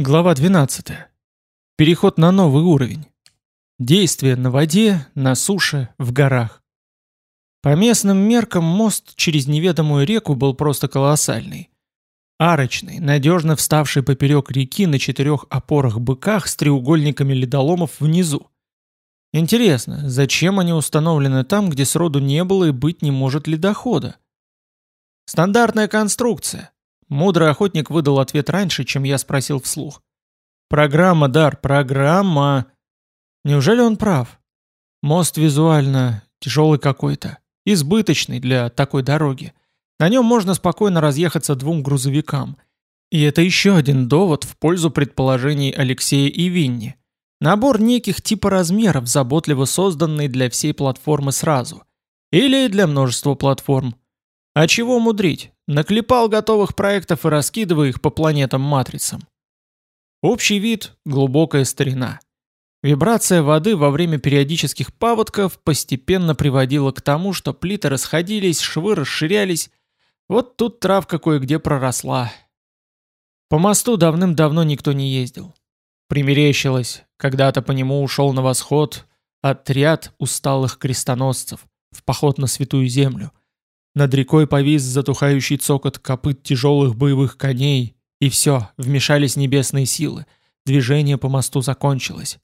Глава 12. Переход на новый уровень. Действие на воде, на суше, в горах. По местным меркам мост через неведомую реку был просто колоссальный. Арочный, надежно вставший поперек реки на четырех опорах-быках с треугольниками ледоломов внизу. Интересно, зачем они установлены там, где сроду не было и быть не может ледохода? Стандартная конструкция, Мудрый охотник выдал ответ раньше, чем я спросил вслух. «Программа, Дар, программа!» Неужели он прав? Мост визуально тяжелый какой-то, избыточный для такой дороги. На нем можно спокойно разъехаться двум грузовикам. И это еще один довод в пользу предположений Алексея и Винни. Набор неких типа размеров, заботливо созданный для всей платформы сразу. Или для множества платформ. А чего мудрить? Наклепал готовых проектов и раскидывая их по планетам-матрицам. Общий вид – глубокая старина. Вибрация воды во время периодических паводков постепенно приводила к тому, что плиты расходились, швы расширялись. Вот тут травка кое-где проросла. По мосту давным-давно никто не ездил. Примерещилось, когда-то по нему ушел на восход отряд усталых крестоносцев в поход на Святую Землю. Над рекой повис затухающий цокот копыт тяжелых боевых коней, и все, вмешались небесные силы. Движение по мосту закончилось.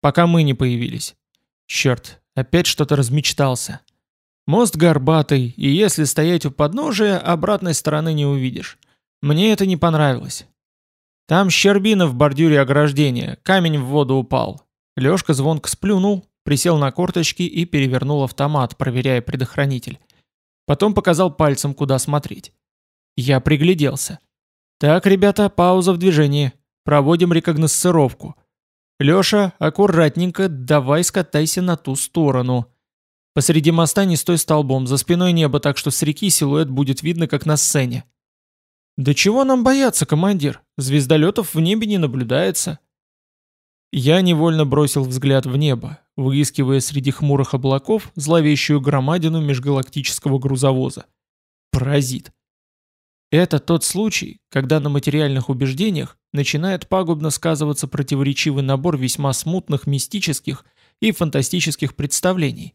Пока мы не появились. Черт, опять что-то размечтался. Мост горбатый, и если стоять у подножия, обратной стороны не увидишь. Мне это не понравилось. Там щербина в бордюре ограждения, камень в воду упал. Лёшка звонко сплюнул, присел на корточки и перевернул автомат, проверяя предохранитель. Потом показал пальцем, куда смотреть. Я пригляделся. «Так, ребята, пауза в движении. Проводим рекогносцировку. Лёша, аккуратненько, давай скатайся на ту сторону. Посреди моста не стой столбом, за спиной небо, так что с реки силуэт будет видно, как на сцене». «Да чего нам бояться, командир? Звездолетов в небе не наблюдается». Я невольно бросил взгляд в небо, выискивая среди хмурых облаков зловещую громадину межгалактического грузовоза. Паразит. Это тот случай, когда на материальных убеждениях начинает пагубно сказываться противоречивый набор весьма смутных мистических и фантастических представлений.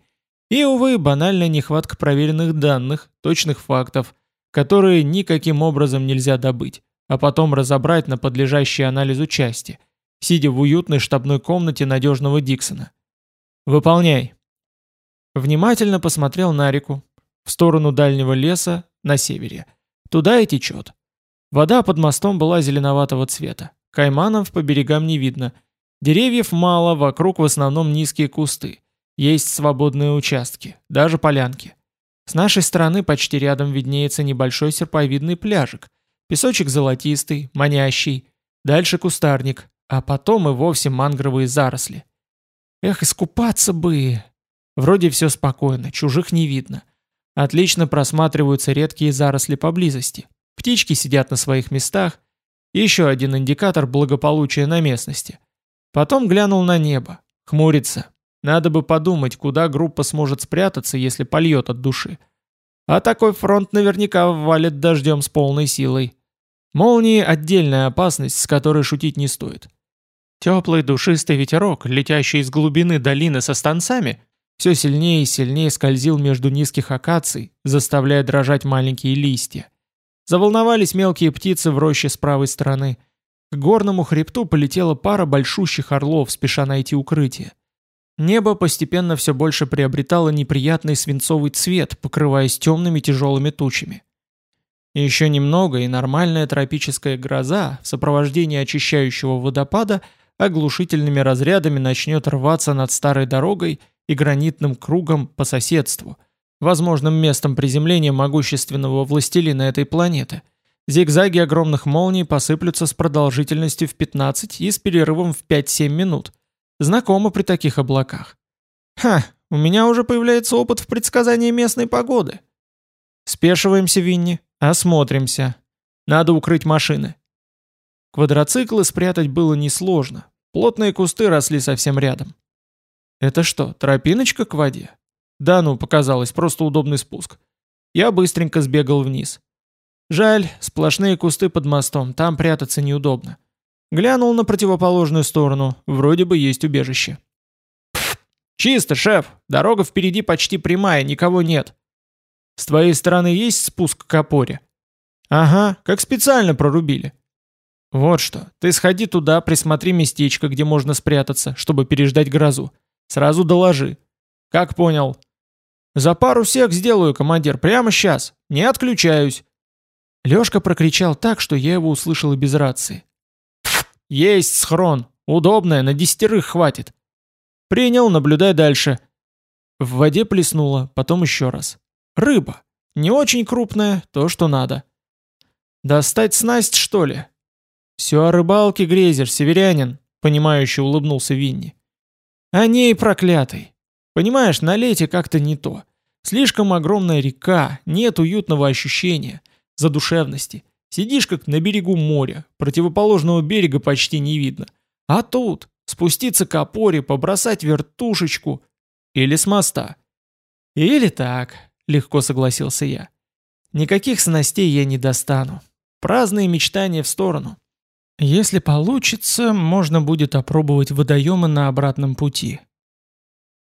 И, увы, банальная нехватка проверенных данных, точных фактов, которые никаким образом нельзя добыть, а потом разобрать на подлежащие анализу части – сидя в уютной штабной комнате надежного Диксона. «Выполняй». Внимательно посмотрел на реку, в сторону дальнего леса, на севере. Туда и течет. Вода под мостом была зеленоватого цвета. Кайманов по берегам не видно. Деревьев мало, вокруг в основном низкие кусты. Есть свободные участки, даже полянки. С нашей стороны почти рядом виднеется небольшой серповидный пляжик. Песочек золотистый, манящий. Дальше кустарник, а потом и вовсе мангровые заросли. Эх, искупаться бы! Вроде все спокойно, чужих не видно. Отлично просматриваются редкие заросли поблизости. Птички сидят на своих местах. Еще один индикатор благополучия на местности. Потом глянул на небо. Хмурится. Надо бы подумать, куда группа сможет спрятаться, если польет от души. А такой фронт наверняка валит дождем с полной силой. Молнии – отдельная опасность, с которой шутить не стоит. Теплый душистый ветерок, летящий из глубины долины со станцами, все сильнее и сильнее скользил между низких акаций, заставляя дрожать маленькие листья. Заволновались мелкие птицы в роще с правой стороны. К горному хребту полетела пара большущих орлов, спеша найти укрытие. Небо постепенно все больше приобретало неприятный свинцовый цвет, покрываясь темными тяжелыми тучами. Еще немного, и нормальная тропическая гроза в сопровождении очищающего водопада – оглушительными разрядами начнет рваться над старой дорогой и гранитным кругом по соседству, возможным местом приземления могущественного властелина этой планеты. Зигзаги огромных молний посыплются с продолжительностью в 15 и с перерывом в 5-7 минут. Знакомо при таких облаках. Ха, у меня уже появляется опыт в предсказании местной погоды. Спешиваемся, Винни, осмотримся. Надо укрыть машины. Квадроциклы спрятать было несложно. Плотные кусты росли совсем рядом. Это что, тропиночка к воде? Да ну, показалось, просто удобный спуск. Я быстренько сбегал вниз. Жаль, сплошные кусты под мостом, там прятаться неудобно. Глянул на противоположную сторону, вроде бы есть убежище. «Чисто, шеф! Дорога впереди почти прямая, никого нет. С твоей стороны есть спуск к опоре?» «Ага, как специально прорубили». «Вот что, ты сходи туда, присмотри местечко, где можно спрятаться, чтобы переждать грозу. Сразу доложи». «Как понял?» «За пару сек сделаю, командир, прямо сейчас. Не отключаюсь». Лёшка прокричал так, что я его услышал и без рации. «Есть схрон. Удобное, на десятерых хватит». «Принял, наблюдай дальше». В воде плеснуло, потом еще раз. «Рыба. Не очень крупная, то, что надо». «Достать снасть, что ли?» «Все о рыбалке, Грейзер, северянин», — понимающе улыбнулся Винни. «О ней проклятый. Понимаешь, на лете как-то не то. Слишком огромная река, нет уютного ощущения, задушевности. Сидишь как на берегу моря, противоположного берега почти не видно. А тут спуститься к опоре, побросать вертушечку. Или с моста. Или так, легко согласился я. Никаких снастей я не достану. Праздные мечтания в сторону. Если получится, можно будет опробовать водоемы на обратном пути.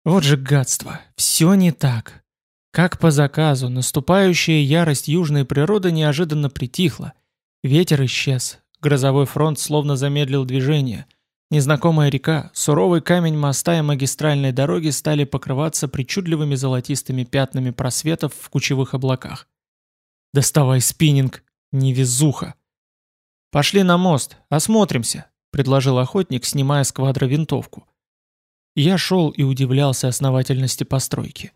Вот же гадство, все не так. Как по заказу, наступающая ярость южной природы неожиданно притихла. Ветер исчез, грозовой фронт словно замедлил движение. Незнакомая река, суровый камень моста и магистральной дороги стали покрываться причудливыми золотистыми пятнами просветов в кучевых облаках. «Доставай спиннинг! Невезуха!» «Пошли на мост, осмотримся», — предложил охотник, снимая с квадра винтовку. Я шел и удивлялся основательности постройки.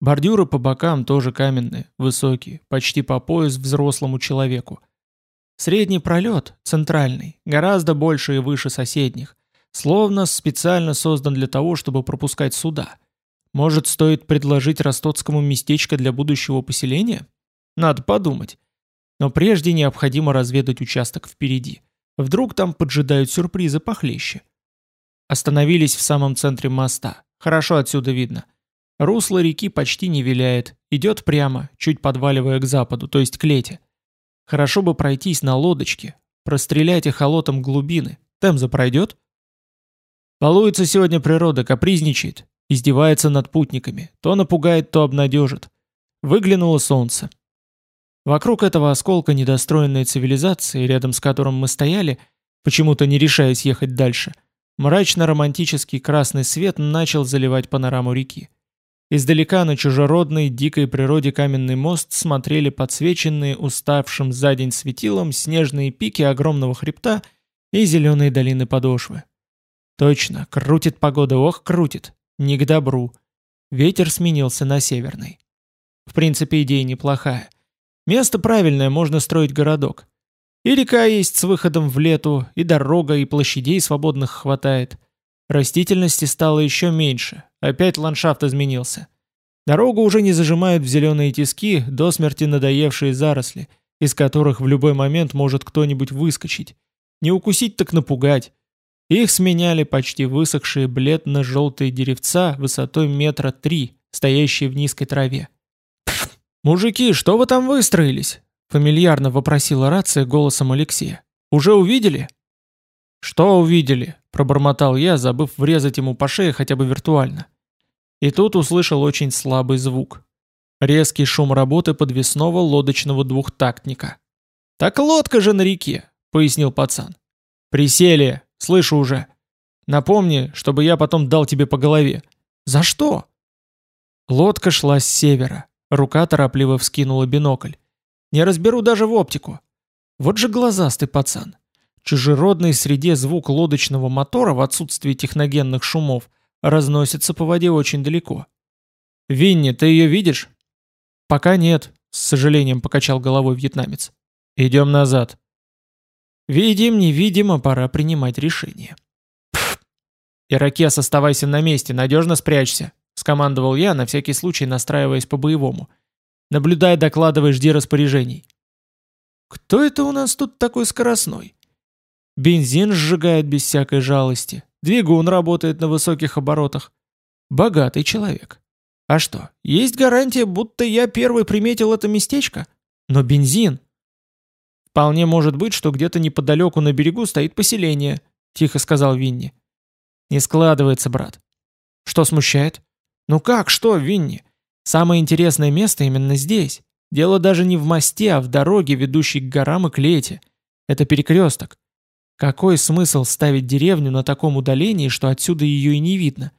Бордюры по бокам тоже каменные, высокие, почти по пояс взрослому человеку. Средний пролет, центральный, гораздо больше и выше соседних, словно специально создан для того, чтобы пропускать суда. Может, стоит предложить Ростоцкому местечко для будущего поселения? Надо подумать. Но прежде необходимо разведать участок впереди. Вдруг там поджидают сюрпризы похлеще. Остановились в самом центре моста. Хорошо отсюда видно. Русло реки почти не виляет, идет прямо, чуть подваливая к западу, то есть к лете. Хорошо бы пройтись на лодочке, прострелять эхолотом глубины. Темза пройдет? Балуется сегодня природа, капризничает, издевается над путниками, то напугает, то обнадежит. Выглянуло солнце. Вокруг этого осколка недостроенной цивилизации, рядом с которым мы стояли, почему-то не решаясь ехать дальше – Мрачно-романтический красный свет начал заливать панораму реки. Издалека на чужеродной, дикой природе каменный мост смотрели подсвеченные уставшим за день светилом снежные пики огромного хребта и зеленые долины подошвы. Точно, крутит погода, ох, крутит. Не к добру. Ветер сменился на северный. В принципе, идея неплохая. Место правильное, можно строить городок. И река есть с выходом в лету, и дорога, и площадей свободных хватает. Растительности стало еще меньше, опять ландшафт изменился. Дорогу уже не зажимают в зеленые тиски до смерти надоевшие заросли, из которых в любой момент может кто-нибудь выскочить. Не укусить так напугать. Их сменяли почти высохшие бледно-желтые деревца высотой метра три, стоящие в низкой траве. «Мужики, что вы там выстроились?» Фамильярно вопросила рация голосом Алексея. «Уже увидели?» «Что увидели?» – пробормотал я, забыв врезать ему по шее хотя бы виртуально. И тут услышал очень слабый звук. Резкий шум работы подвесного лодочного двухтактника. «Так лодка же на реке», — пояснил пацан. «Присели, слышу уже. Напомни, чтобы я потом дал тебе по голове». «За что?» Лодка шла с севера. Рука торопливо вскинула бинокль. Не разберу даже в оптику. Вот же глазастый пацан. Чужеродный среде звук лодочного мотора в отсутствии техногенных шумов разносится по воде очень далеко. «Винни, ты ее видишь?» «Пока нет», — с сожалением покачал головой вьетнамец. «Идем назад». «Видим, невидимо, пора принимать решение». «Иракес, оставайся на месте, надежно спрячься», — скомандовал я, на всякий случай настраиваясь по-боевому. Наблюдай, докладывай, жди распоряжений. Кто это у нас тут такой скоростной? Бензин сжигает без всякой жалости. Двигун работает на высоких оборотах. Богатый человек. А что, есть гарантия, будто я первый приметил это местечко? Но бензин... Вполне может быть, что где-то неподалеку на берегу стоит поселение, тихо сказал Винни. Не складывается, брат. Что смущает? Ну как, что, Винни? Самое интересное место именно здесь. Дело даже не в мосте, а в дороге, ведущей к горам и к лете. Это перекресток. Какой смысл ставить деревню на таком удалении, что отсюда ее и не видно?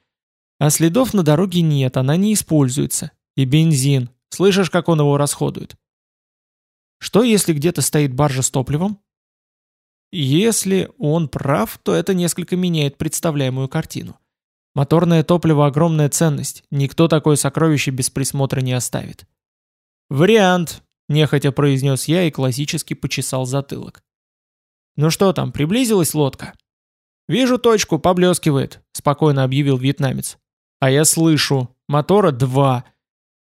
А следов на дороге нет, она не используется. И бензин. Слышишь, как он его расходует? Что если где-то стоит баржа с топливом? Если он прав, то это несколько меняет представляемую картину. Моторное топливо – огромная ценность, никто такое сокровище без присмотра не оставит. «Вариант», – нехотя произнес я и классически почесал затылок. «Ну что там, приблизилась лодка?» «Вижу точку, поблескивает», – спокойно объявил вьетнамец. «А я слышу, мотора два».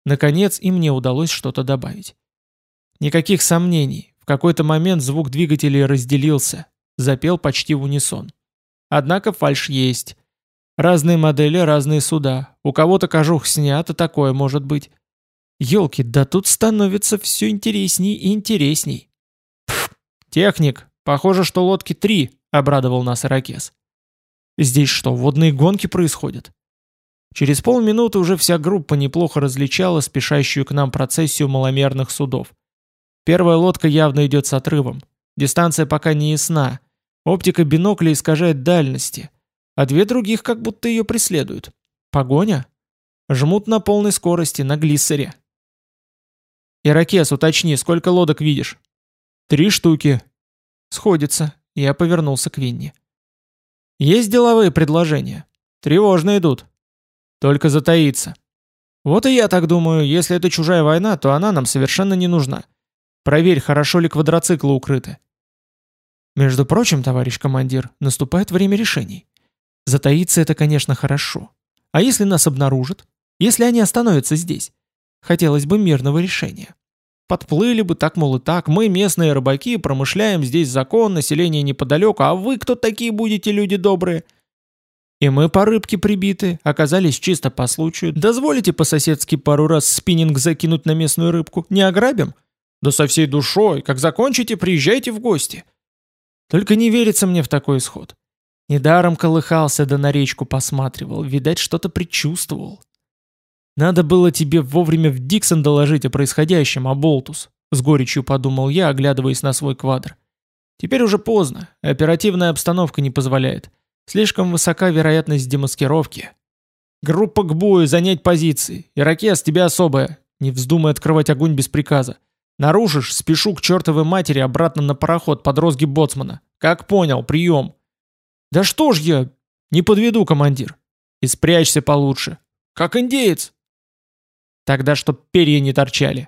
Наконец и мне удалось что-то добавить. Никаких сомнений, в какой-то момент звук двигателей разделился, запел почти в унисон. Однако фальш есть. Разные модели, разные суда. У кого-то кожух снят, и такое может быть. Ёлки, да тут становится все интересней и интересней. Пф, техник, похоже, что лодки три, обрадовал нас Иракес. Здесь что, водные гонки происходят? Через полминуты уже вся группа неплохо различала спешащую к нам процессию маломерных судов. Первая лодка явно идет с отрывом. Дистанция пока не ясна. Оптика бинокля искажает дальности. А две других как будто ее преследуют. Погоня? Жмут на полной скорости, на глиссере. «Иракес, уточни, сколько лодок видишь?» «Три штуки». «Сходится». Я повернулся к Винни. «Есть деловые предложения?» «Тревожно идут». «Только затаиться». «Вот и я так думаю, если это чужая война, то она нам совершенно не нужна. Проверь, хорошо ли квадроциклы укрыты. Между прочим, товарищ командир, наступает время решений. Затаиться это, конечно, хорошо. А если нас обнаружат? Если они остановятся здесь? Хотелось бы мирного решения. Подплыли бы так, мол, и так. Мы, местные рыбаки, промышляем здесь закон, население неподалеку, а вы кто такие будете, люди добрые? И мы по рыбке прибиты, оказались чисто по случаю. Дозволите по-соседски пару раз спиннинг закинуть на местную рыбку? Не ограбим? Да со всей душой, как закончите, приезжайте в гости. Только не верится мне в такой исход. Недаром колыхался да на речку посматривал, видать, что-то предчувствовал. Надо было тебе вовремя в Диксон доложить о происходящем, а Болтус, с горечью подумал я, оглядываясь на свой квадр. Теперь уже поздно, оперативная обстановка не позволяет. Слишком высока вероятность демаскировки. Группа к бою, занять позиции. Иракес, тебе особая. Не вздумай открывать огонь без приказа. Нарушишь, спешу к чертовой матери обратно на пароход под розги боцмана. Как понял, прием. Да что ж я, не подведу, командир. И спрячься получше. Как индеец. Тогда чтоб перья не торчали.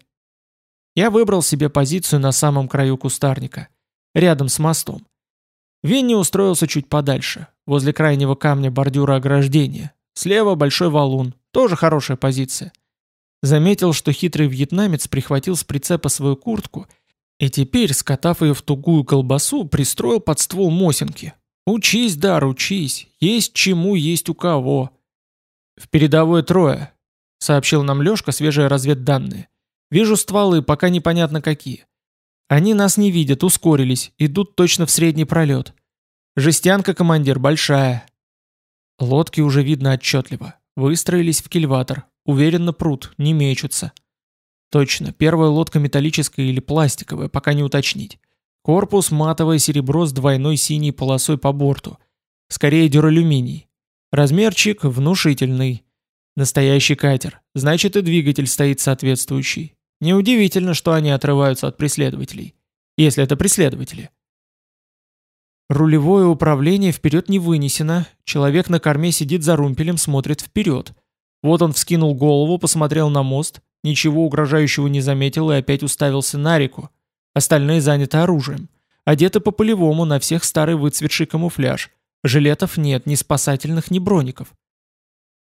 Я выбрал себе позицию на самом краю кустарника, рядом с мостом. Винни устроился чуть подальше, возле крайнего камня бордюра ограждения. Слева большой валун, тоже хорошая позиция. Заметил, что хитрый вьетнамец прихватил с прицепа свою куртку и теперь, скатав ее в тугую колбасу, пристроил под ствол Мосинки. «Учись, Дар, учись. Есть чему, есть у кого». «В передовой трое», — сообщил нам Лешка свежие разведданные. «Вижу стволы, пока непонятно какие. Они нас не видят, ускорились, идут точно в средний пролет. Жестянка, командир, большая». Лодки уже видно отчетливо. Выстроились в кильватор, Уверенно прут, не мечутся. Точно, первая лодка металлическая или пластиковая, пока не уточнить. Корпус матовое серебро с двойной синей полосой по борту. Скорее дюралюминий. Размерчик внушительный. Настоящий катер. Значит и двигатель стоит соответствующий. Неудивительно, что они отрываются от преследователей. Если это преследователи. Рулевое управление вперед не вынесено. Человек на корме сидит за румпелем, смотрит вперед. Вот он вскинул голову, посмотрел на мост, ничего угрожающего не заметил и опять уставился на реку. Остальные заняты оружием. Одеты по-полевому, на всех старый выцветший камуфляж. Жилетов нет, ни спасательных, ни броников.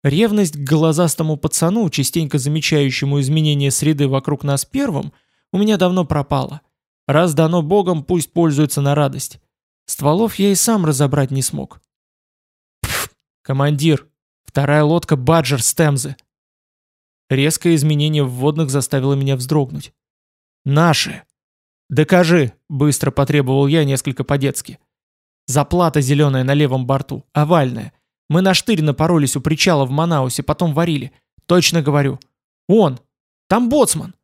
Ревность к глазастому пацану, частенько замечающему изменения среды вокруг нас первым, у меня давно пропала. Раз дано Богом, пусть пользуется на радость. Стволов я и сам разобрать не смог. Пф, командир, Вторая лодка «Баджер» с Темзы. Резкое изменение в водных заставило меня вздрогнуть. Наши. «Докажи», — быстро потребовал я несколько по-детски. «Заплата зеленая на левом борту, овальная. Мы на штырь напоролись у причала в Манаусе, потом варили. Точно говорю. Он! Там боцман!»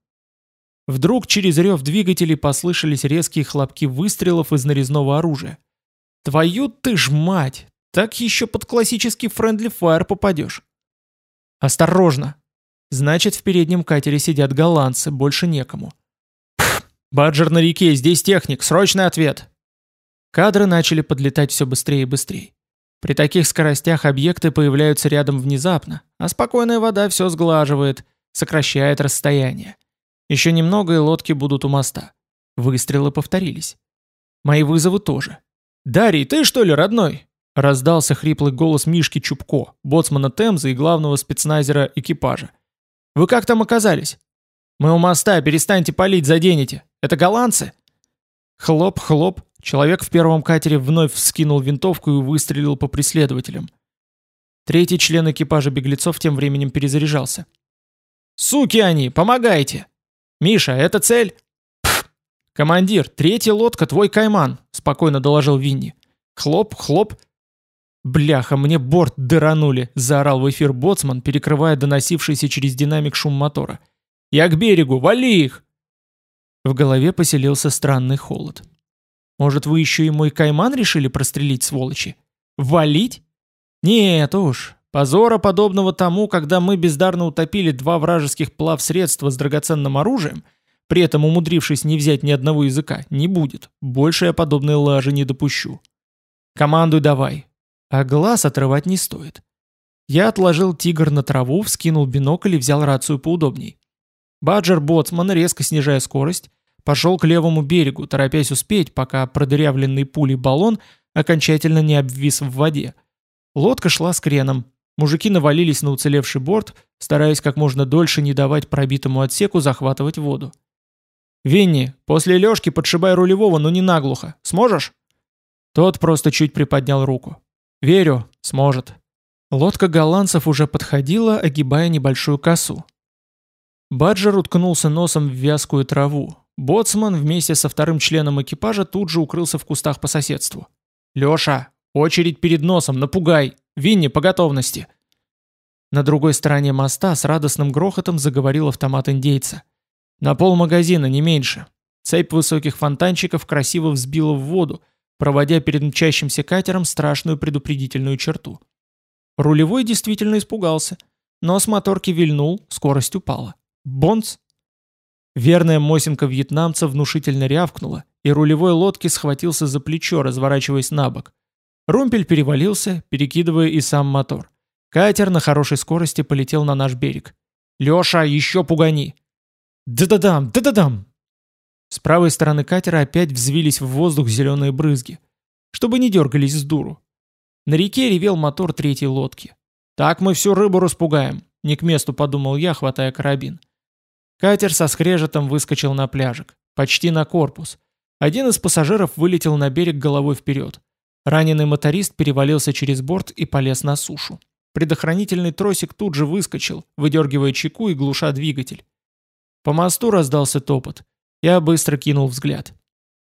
Вдруг через рев двигателей послышались резкие хлопки выстрелов из нарезного оружия. «Твою ты ж мать! Так еще под классический френдли фаер попадешь!» «Осторожно!» Значит, в переднем катере сидят голландцы, больше некому. «Баджер на реке, здесь техник, срочный ответ!» Кадры начали подлетать все быстрее и быстрее. При таких скоростях объекты появляются рядом внезапно, а спокойная вода все сглаживает, сокращает расстояние. Еще немного и лодки будут у моста. Выстрелы повторились. Мои вызовы тоже. «Дарий, ты что ли, родной?» Раздался хриплый голос Мишки Чубко, боцмана Темза и главного спецназера экипажа. «Вы как там оказались?» «Мы у моста, перестаньте палить, заденете. Это голландцы?» Хлоп-хлоп, человек в первом катере вновь вскинул винтовку и выстрелил по преследователям. Третий член экипажа беглецов тем временем перезаряжался. «Суки они, помогайте!» «Миша, это цель?» Пфф. «Командир, третья лодка твой кайман», — спокойно доложил Винни. «Хлоп, хлоп». «Бляха, мне борт дыранули», — заорал в эфир боцман, перекрывая доносившийся через динамик шум мотора. «Я к берегу, вали их!» В голове поселился странный холод. «Может, вы еще и мой кайман решили прострелить, сволочи? Валить? Нет уж, Позора, подобного тому, когда мы бездарно утопили два вражеских плавсредства с драгоценным оружием, при этом умудрившись не взять ни одного языка, не будет. Больше я подобной лажи не допущу. Командуй давай. А глаз отрывать не стоит. Я отложил тигр на траву, вскинул бинокль и взял рацию поудобней. Баджер Боцман, резко снижая скорость, пошел к левому берегу, торопясь успеть, пока продырявленный пулей баллон окончательно не обвис в воде. Лодка шла с креном, Мужики навалились на уцелевший борт, стараясь как можно дольше не давать пробитому отсеку захватывать воду. «Винни, после лёжки подшибай рулевого, но не наглухо. Сможешь?» Тот просто чуть приподнял руку. «Верю, сможет». Лодка голландцев уже подходила, огибая небольшую косу. Баджер уткнулся носом в вязкую траву. Боцман вместе со вторым членом экипажа тут же укрылся в кустах по соседству. «Лёша, очередь перед носом, напугай!» Винни, по готовности!» На другой стороне моста с радостным грохотом заговорил автомат индейца. «На пол магазина, не меньше». Цепь высоких фонтанчиков красиво взбила в воду, проводя перед мчащимся катером страшную предупредительную черту. Рулевой действительно испугался. Нос моторки вильнул, скорость упала. Бонц! Верная Мосинка вьетнамца внушительно рявкнула, и рулевой лодки схватился за плечо, разворачиваясь на бок. Румпель перевалился, перекидывая и сам мотор. Катер на хорошей скорости полетел на наш берег. «Леша, еще пугани!» «Да-да-дам! Да-да-дам!» С правой стороны катера опять взвились в воздух зеленые брызги, чтобы не дергались с дуру. На реке ревел мотор третьей лодки. «Так мы всю рыбу распугаем», — не к месту подумал я, хватая карабин. Катер со скрежетом выскочил на пляжик, почти на корпус. Один из пассажиров вылетел на берег головой вперед. Раненый моторист перевалился через борт и полез на сушу. Предохранительный тросик тут же выскочил, выдергивая чеку и глуша двигатель. По мосту раздался топот. Я быстро кинул взгляд.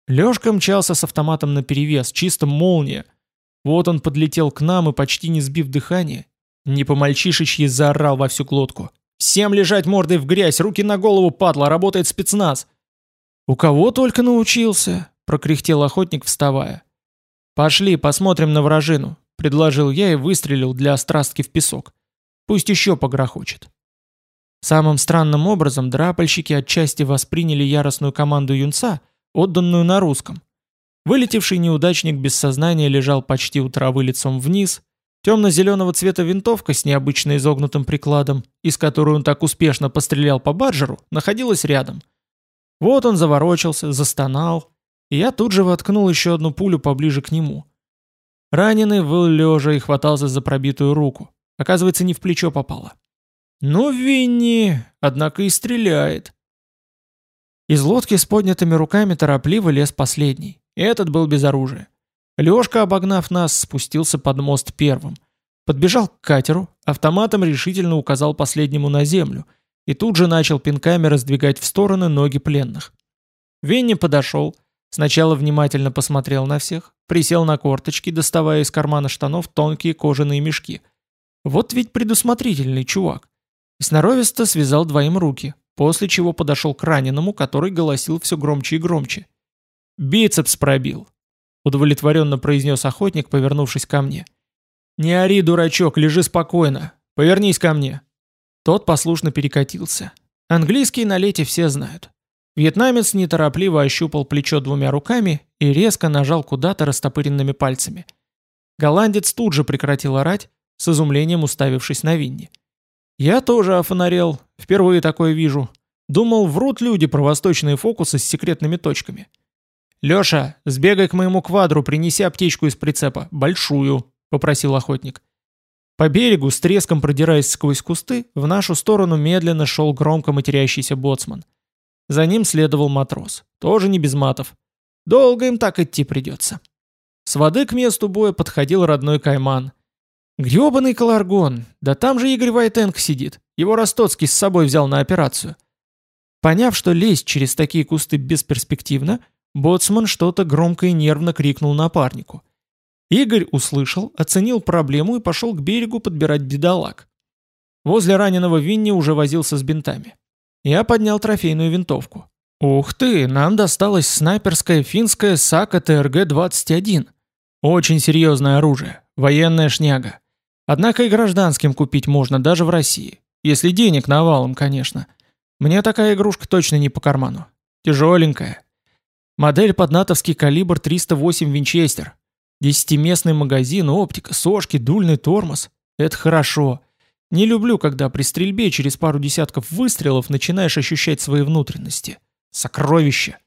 Лёшка мчался с автоматом наперевес, чисто молния. Вот он подлетел к нам и, почти не сбив дыхание, не по-мальчишечьи заорал во всю глотку. «Всем лежать мордой в грязь, руки на голову, падла, работает спецназ!» «У кого только научился?» — прокряхтел охотник, вставая. «Пошли, посмотрим на вражину», — предложил я и выстрелил для острастки в песок. Пусть еще погрохочет. Самым странным образом драпальщики отчасти восприняли яростную команду юнца, отданную на русском. Вылетевший неудачник без сознания лежал почти у травы лицом вниз, темно-зеленого цвета винтовка с необычно изогнутым прикладом, из которой он так успешно пострелял по баржеру, находилась рядом. Вот он заворочился, застонал, и я тут же воткнул еще одну пулю поближе к нему. Раненый выл лежа и хватался за пробитую руку. Оказывается, не в плечо попало. «Ну, Винни, однако и стреляет». Из лодки с поднятыми руками торопливо лез последний. Этот был без оружия. Лёшка, обогнав нас, спустился под мост первым. Подбежал к катеру, автоматом решительно указал последнему на землю и тут же начал пинками раздвигать в стороны ноги пленных. Венни подошел, сначала внимательно посмотрел на всех, присел на корточки, доставая из кармана штанов тонкие кожаные мешки. Вот ведь предусмотрительный чувак. И сноровисто связал двоим руки, после чего подошел к раненому, который голосил все громче и громче. «Бицепс пробил», — удовлетворенно произнес охотник, повернувшись ко мне. «Не ори, дурачок, лежи спокойно. Повернись ко мне». Тот послушно перекатился. Английский на лете все знают. Вьетнамец неторопливо ощупал плечо двумя руками и резко нажал куда-то растопыренными пальцами. Голландец тут же прекратил орать, с изумлением уставившись на Винни. Я тоже офонарел, впервые такое вижу. Думал, врут люди про восточные фокусы с секретными точками. «Леша, сбегай к моему квадру, принеси аптечку из прицепа, большую», — попросил охотник. По берегу, с треском продираясь сквозь кусты, в нашу сторону медленно шел громко матерящийся боцман. За ним следовал матрос, тоже не без матов. Долго им так идти придется. С воды к месту боя подходил родной Кайман. Гребаный Каларгон, да там же Игорь Вайтенко сидит, его Ростоцкий с собой взял на операцию. Поняв, что лезть через такие кусты бесперспективно, боцман что-то громко и нервно крикнул напарнику. Игорь услышал, оценил проблему и пошел к берегу подбирать бедолаг. Возле раненого Винни уже возился с бинтами. Я поднял трофейную винтовку. Ух ты, нам досталась снайперская финская САКа ТРГ-21. Очень серьезное оружие, военная шняга. Однако и гражданским купить можно даже в России. Если денег навалом, конечно. Мне такая игрушка точно не по карману. Тяжеленькая. Модель под натовский калибр 308 Винчестер. Десятиместный магазин, оптика, сошки, дульный тормоз. Это хорошо. Не люблю, когда при стрельбе через пару десятков выстрелов начинаешь ощущать свои внутренности. Сокровище.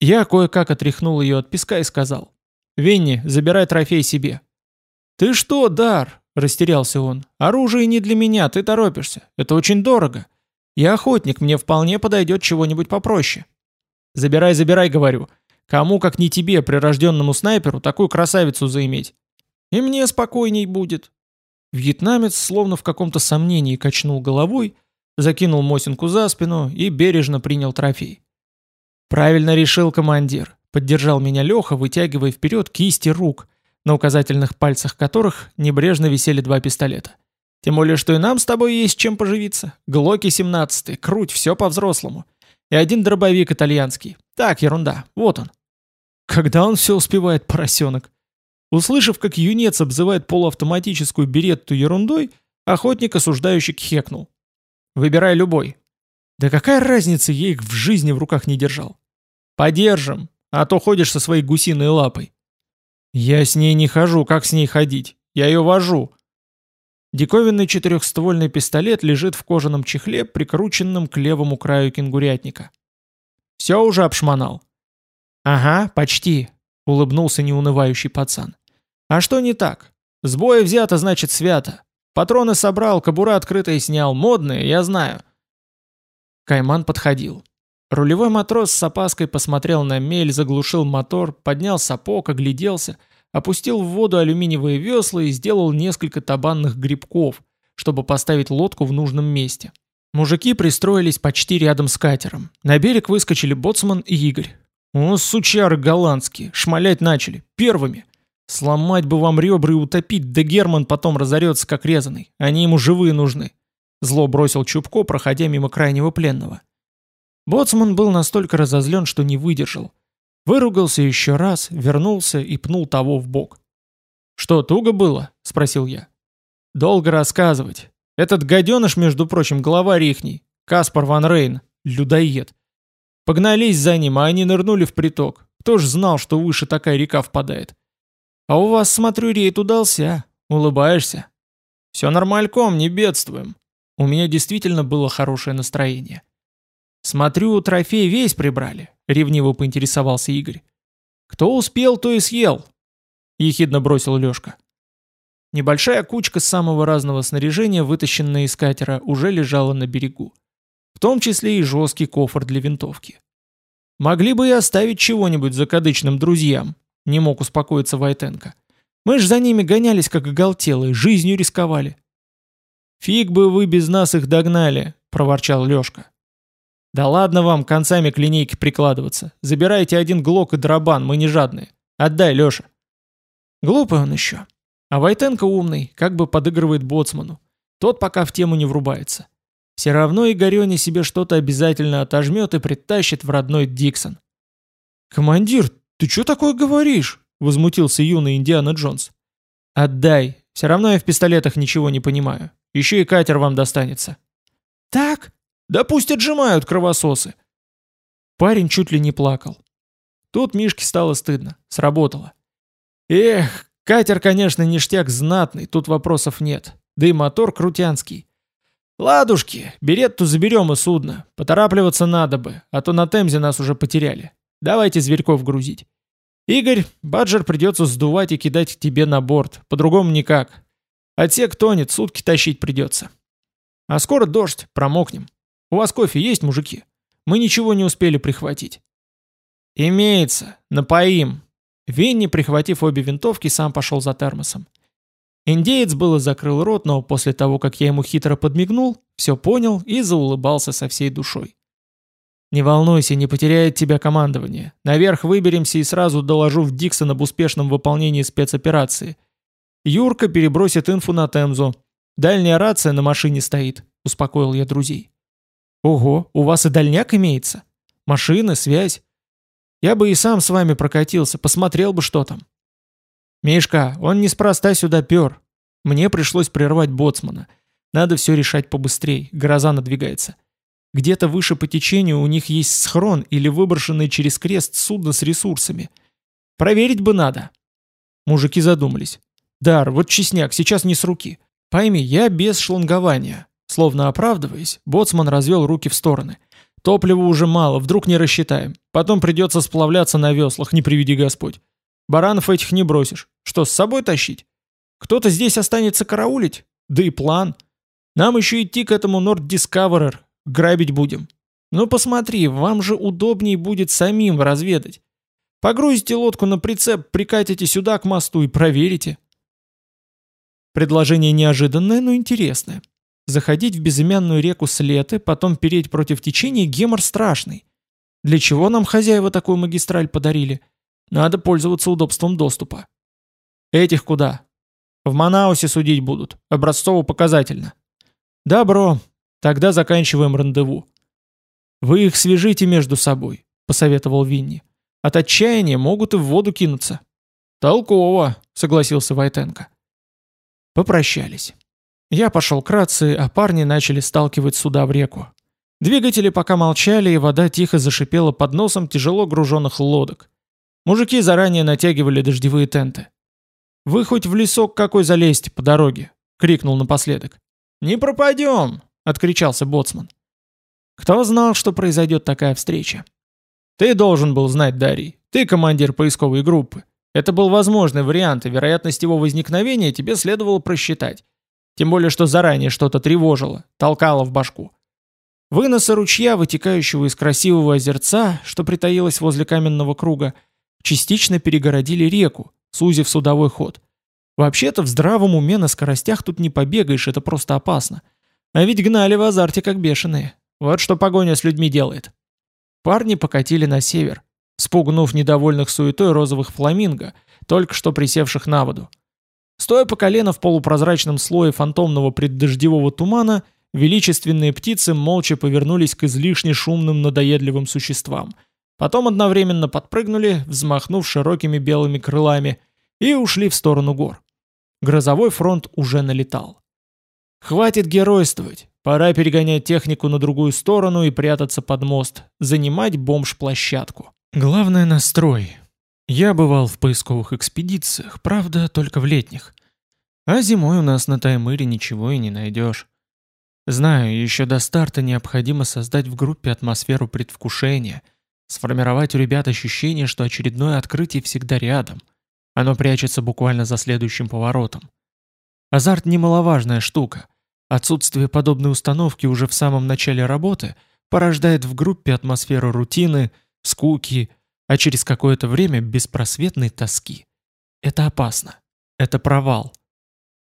Я кое-как отряхнул ее от песка и сказал. «Венни, забирай трофей себе. «Ты что, Дар?» – растерялся он. «Оружие не для меня, ты торопишься. Это очень дорого. Я охотник, мне вполне подойдет чего-нибудь попроще». «Забирай, забирай», – говорю. «Кому, как не тебе, прирожденному снайперу, такую красавицу заиметь?» «И мне спокойней будет». Вьетнамец словно в каком-то сомнении качнул головой, закинул Мосинку за спину и бережно принял трофей. «Правильно решил командир», — поддержал меня Леха, вытягивая вперед кисти рук, на указательных пальцах которых небрежно висели два пистолета. Тем более, что и нам с тобой есть чем поживиться. Глоки 17, круть, все по-взрослому. И один дробовик итальянский. Так, ерунда, вот он. Когда он все успевает, поросенок? Услышав, как юнец обзывает полуавтоматическую беретту ерундой, охотник осуждающий хекнул. «Выбирай любой». «Да какая разница, я их в жизни в руках не держал». «Подержим, а то ходишь со своей гусиной лапой». «Я с ней не хожу, как с ней ходить? Я ее вожу». Диковинный четырехствольный пистолет лежит в кожаном чехле, прикрученном к левому краю кенгурятника. «Все уже обшмонал?» «Ага, почти», — улыбнулся неунывающий пацан. «А что не так? С боя взято, значит, свято. Патроны собрал, кобура открытая снял, модные, я знаю». Кайман подходил. Рулевой матрос с опаской посмотрел на мель, заглушил мотор, поднял сапог, огляделся, опустил в воду алюминиевые весла и сделал несколько табанных грибков, чтобы поставить лодку в нужном месте. Мужики пристроились почти рядом с катером. На берег выскочили боцман и Игорь. «О, сучары голландские, шмалять начали, первыми!» «Сломать бы вам ребра и утопить, да Герман потом разорется, как резанный. Они ему живые нужны». Зло бросил Чубко, проходя мимо крайнего пленного. Боцман был настолько разозлен, что не выдержал. Выругался еще раз, вернулся и пнул того в бок. «Что, туго было?» — спросил я. «Долго рассказывать. Этот гаденыш, между прочим, глава ихний. Каспар Ван Рейн, людоед. Погнались за ним, а они нырнули в приток. Кто ж знал, что выше такая река впадает? А у вас, смотрю, рейд удался. Улыбаешься. Все нормальком, не бедствуем. У меня действительно было хорошее настроение. «Смотрю, трофей весь прибрали», — ревниво поинтересовался Игорь. «Кто успел, то и съел», — ехидно бросил Лёшка. Небольшая кучка самого разного снаряжения, вытащенная из катера, уже лежала на берегу. В том числе и жесткий кофр для винтовки. «Могли бы и оставить чего-нибудь закадычным друзьям», — не мог успокоиться Войтенко. «Мы ж за ними гонялись, как оголтелые, жизнью рисковали». «Фиг бы вы без нас их догнали», — проворчал Лёшка. «Да ладно вам концами к линейке прикладываться. Забирайте один глок и дробан, мы не жадные. Отдай, Леша». Глупый он еще. А Войтенко умный, как бы подыгрывает боцману. Тот пока в тему не врубается. Все равно Игорене себе что-то обязательно отожмет и притащит в родной Диксон. «Командир, ты что такое говоришь?» — возмутился юный Индиана Джонс. «Отдай. Все равно я в пистолетах ничего не понимаю. Еще и катер вам достанется». «Так? Да пусть отжимают кровососы». Парень чуть ли не плакал. Тут Мишке стало стыдно. Сработало. «Эх, катер, конечно, ништяк знатный, тут вопросов нет. Да и мотор крутянский. «Ладушки, беретту заберем и судно. Поторапливаться надо бы, а то на Темзе нас уже потеряли. Давайте зверьков грузить. Игорь, баджер придется сдувать и кидать тебе на борт, по-другому никак. Отсек тонет, сутки тащить придется. А скоро дождь, промокнем. У вас кофе есть, мужики? Мы ничего не успели прихватить». «Имеется, напоим». Венни, прихватив обе винтовки, сам пошел за термосом. Индеец было закрыл рот, но после того, как я ему хитро подмигнул, все понял и заулыбался со всей душой. «Не волнуйся, не потеряет тебя командование. Наверх выберемся и сразу доложу в Диксон об успешном выполнении спецоперации. Юрка перебросит инфу на Темзу. Дальняя рация на машине стоит», — успокоил я друзей. «Ого, у вас и дальняк имеется? Машины, связь? Я бы и сам с вами прокатился, посмотрел бы, что там». «Мишка, он неспроста сюда пер. Мне пришлось прервать боцмана. Надо все решать побыстрей, гроза надвигается. Где-то выше по течению у них есть схрон или выброшенный через крест судно с ресурсами. Проверить бы надо». Мужики задумались. «Дар, вот честняк, сейчас не с руки. Пойми, я без шлангования». Словно оправдываясь, боцман развел руки в стороны. «Топлива уже мало, вдруг не рассчитаем. Потом придется сплавляться на веслах, не приведи Господь. Баранов этих не бросишь. Что, с собой тащить? Кто-то здесь останется караулить? Да и план. Нам еще идти к этому Nord Discoverer. Грабить будем. Ну посмотри, вам же удобнее будет самим разведать. Погрузите лодку на прицеп, прикатите сюда к мосту и проверите. Предложение неожиданное, но интересное. Заходить в безымянную реку с леты, потом переть против течения гемор страшный. Для чего нам хозяева такую магистраль подарили? Надо пользоваться удобством доступа. Этих куда? В Манаусе судить будут. Образцово-показательно. Добро. Тогда заканчиваем рандеву. Вы их свяжите между собой, посоветовал Винни. От отчаяния могут и в воду кинуться. Толково, согласился Войтенко. Попрощались. Я пошел к рации, а парни начали сталкивать суда в реку. Двигатели пока молчали, и вода тихо зашипела под носом тяжело груженных лодок. Мужики заранее натягивали дождевые тенты. «Вы хоть в лесок какой залезьте по дороге!» — крикнул напоследок. «Не пропадем!» — откричался боцман. Кто знал, что произойдет такая встреча? Ты должен был знать, Дарий. Ты командир поисковой группы. Это был возможный вариант, и вероятность его возникновения тебе следовало просчитать. Тем более, что заранее что-то тревожило, толкало в башку. Выносы ручья, вытекающего из красивого озерца, что притаилось возле каменного круга, частично перегородили реку, сузив судовой ход. Вообще-то в здравом уме на скоростях тут не побегаешь, это просто опасно. А ведь гнали в азарте как бешеные. Вот что погоня с людьми делает. Парни покатили на север, спугнув недовольных суетой розовых фламинго, только что присевших на воду. Стоя по колено в полупрозрачном слое фантомного преддождевого тумана, величественные птицы молча повернулись к излишне шумным надоедливым существам – Потом одновременно подпрыгнули, взмахнув широкими белыми крылами, и ушли в сторону гор. Грозовой фронт уже налетал. Хватит геройствовать, пора перегонять технику на другую сторону и прятаться под мост, занимать бомж-площадку. Главное настрой. Я бывал в поисковых экспедициях, правда, только в летних. А зимой у нас на Таймыре ничего и не найдешь. Знаю, еще до старта необходимо создать в группе атмосферу предвкушения – Сформировать у ребят ощущение, что очередное открытие всегда рядом. Оно прячется буквально за следующим поворотом. Азарт немаловажная штука. Отсутствие подобной установки уже в самом начале работы порождает в группе атмосферу рутины, скуки, а через какое-то время беспросветной тоски. Это опасно. Это провал.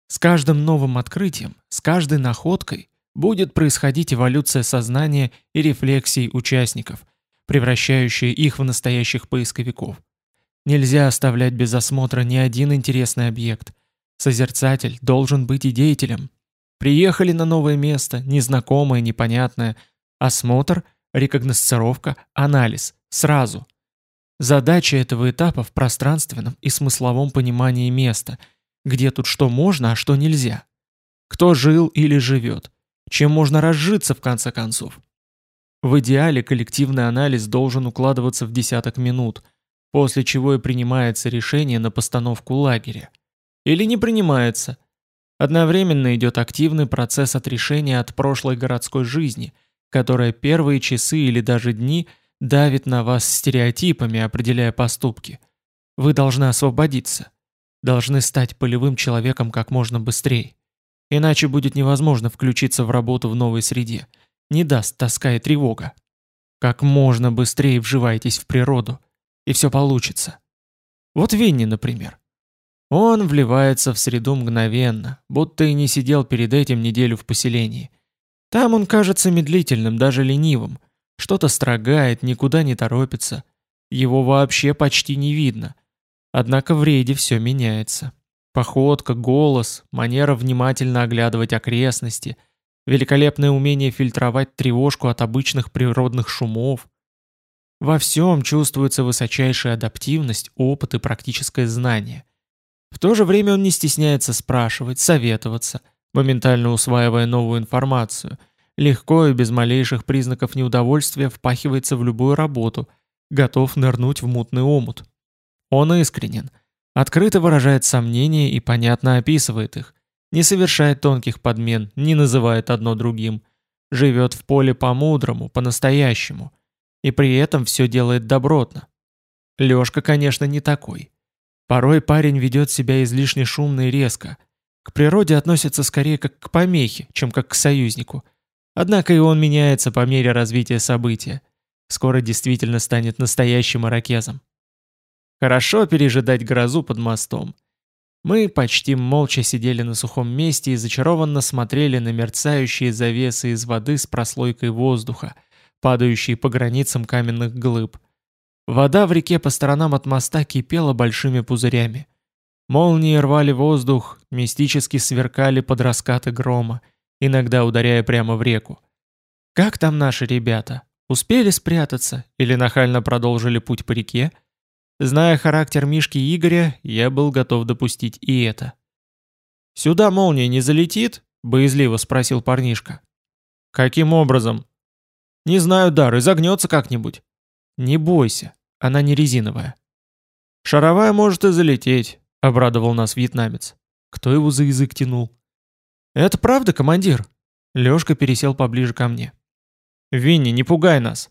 С каждым новым открытием, с каждой находкой будет происходить эволюция сознания и рефлексий участников, превращающая их в настоящих поисковиков. Нельзя оставлять без осмотра ни один интересный объект. Созерцатель должен быть и деятелем. Приехали на новое место, незнакомое, непонятное. Осмотр, рекогносцировка, анализ. Сразу. Задача этого этапа в пространственном и смысловом понимании места, где тут что можно, а что нельзя. Кто жил или живет. Чем можно разжиться в конце концов. В идеале коллективный анализ должен укладываться в десяток минут, после чего и принимается решение на постановку лагеря. Или не принимается. Одновременно идет активный процесс отрешения от прошлой городской жизни, которая первые часы или даже дни давит на вас стереотипами, определяя поступки. Вы должны освободиться. Должны стать полевым человеком как можно быстрее. Иначе будет невозможно включиться в работу в новой среде. Не даст тоска и тревога. Как можно быстрее вживайтесь в природу, и все получится. Вот Винни, например. Он вливается в среду мгновенно, будто и не сидел перед этим неделю в поселении. Там он кажется медлительным, даже ленивым. Что-то строгает, никуда не торопится. Его вообще почти не видно. Однако в рейде все меняется. Походка, голос, манера внимательно оглядывать окрестности, великолепное умение фильтровать тревожку от обычных природных шумов. Во всем чувствуется высочайшая адаптивность, опыт и практическое знание. В то же время он не стесняется спрашивать, советоваться, моментально усваивая новую информацию, легко и без малейших признаков неудовольствия впахивается в любую работу, готов нырнуть в мутный омут. Он искренен – Открыто выражает сомнения и понятно описывает их. Не совершает тонких подмен, не называет одно другим. Живет в поле по-мудрому, по-настоящему. И при этом все делает добротно. Лёшка, конечно, не такой. Порой парень ведет себя излишне шумно и резко. К природе относится скорее как к помехе, чем как к союзнику. Однако и он меняется по мере развития события. Скоро действительно станет настоящим ирокезом. Хорошо пережидать грозу под мостом. Мы почти молча сидели на сухом месте и зачарованно смотрели на мерцающие завесы из воды с прослойкой воздуха, падающие по границам каменных глыб. Вода в реке по сторонам от моста кипела большими пузырями. Молнии рвали воздух, мистически сверкали под раскаты грома, иногда ударяя прямо в реку. Как там наши ребята? Успели спрятаться или нахально продолжили путь по реке? Зная характер Мишки Игоря, я был готов допустить и это. «Сюда молния не залетит?» — боязливо спросил парнишка. «Каким образом?» «Не знаю, Дар, изогнется как-нибудь». «Не бойся, она не резиновая». «Шаровая может и залететь», — обрадовал нас вьетнамец. Кто его за язык тянул? «Это правда, командир?» Лёшка пересел поближе ко мне. «Винни, не пугай нас!»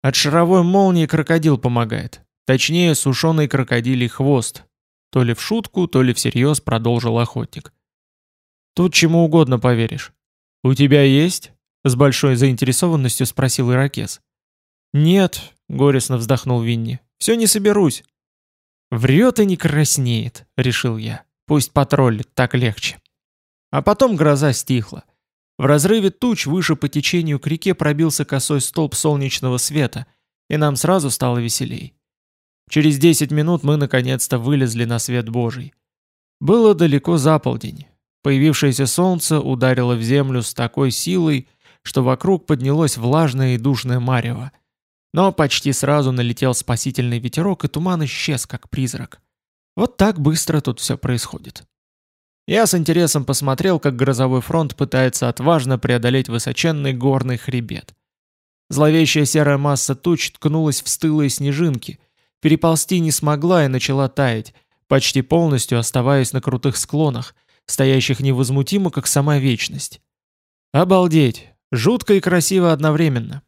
От шаровой молнии крокодил помогает. Точнее, сушеный крокодилий хвост. То ли в шутку, то ли всерьез продолжил охотник. Тут чему угодно поверишь. «У тебя есть?» — с большой заинтересованностью спросил Иракес. «Нет», — горестно вздохнул Винни, — «все не соберусь». «Врет и не краснеет», — решил я. «Пусть потроллит, так легче». А потом гроза стихла. В разрыве туч выше по течению к реке пробился косой столб солнечного света, и нам сразу стало веселей. Через 10 минут мы наконец-то вылезли на свет Божий. Было далеко за полдень. Появившееся солнце ударило в землю с такой силой, что вокруг поднялось влажное и душное марево. Но почти сразу налетел спасительный ветерок, и туман исчез, как призрак. Вот так быстро тут все происходит. Я с интересом посмотрел, как грозовой фронт пытается отважно преодолеть высоченный горный хребет. Зловещая серая масса туч ткнулась в стылые снежинки — Переползти не смогла и начала таять, почти полностью оставаясь на крутых склонах, стоящих невозмутимо, как сама вечность. Обалдеть! Жутко и красиво одновременно.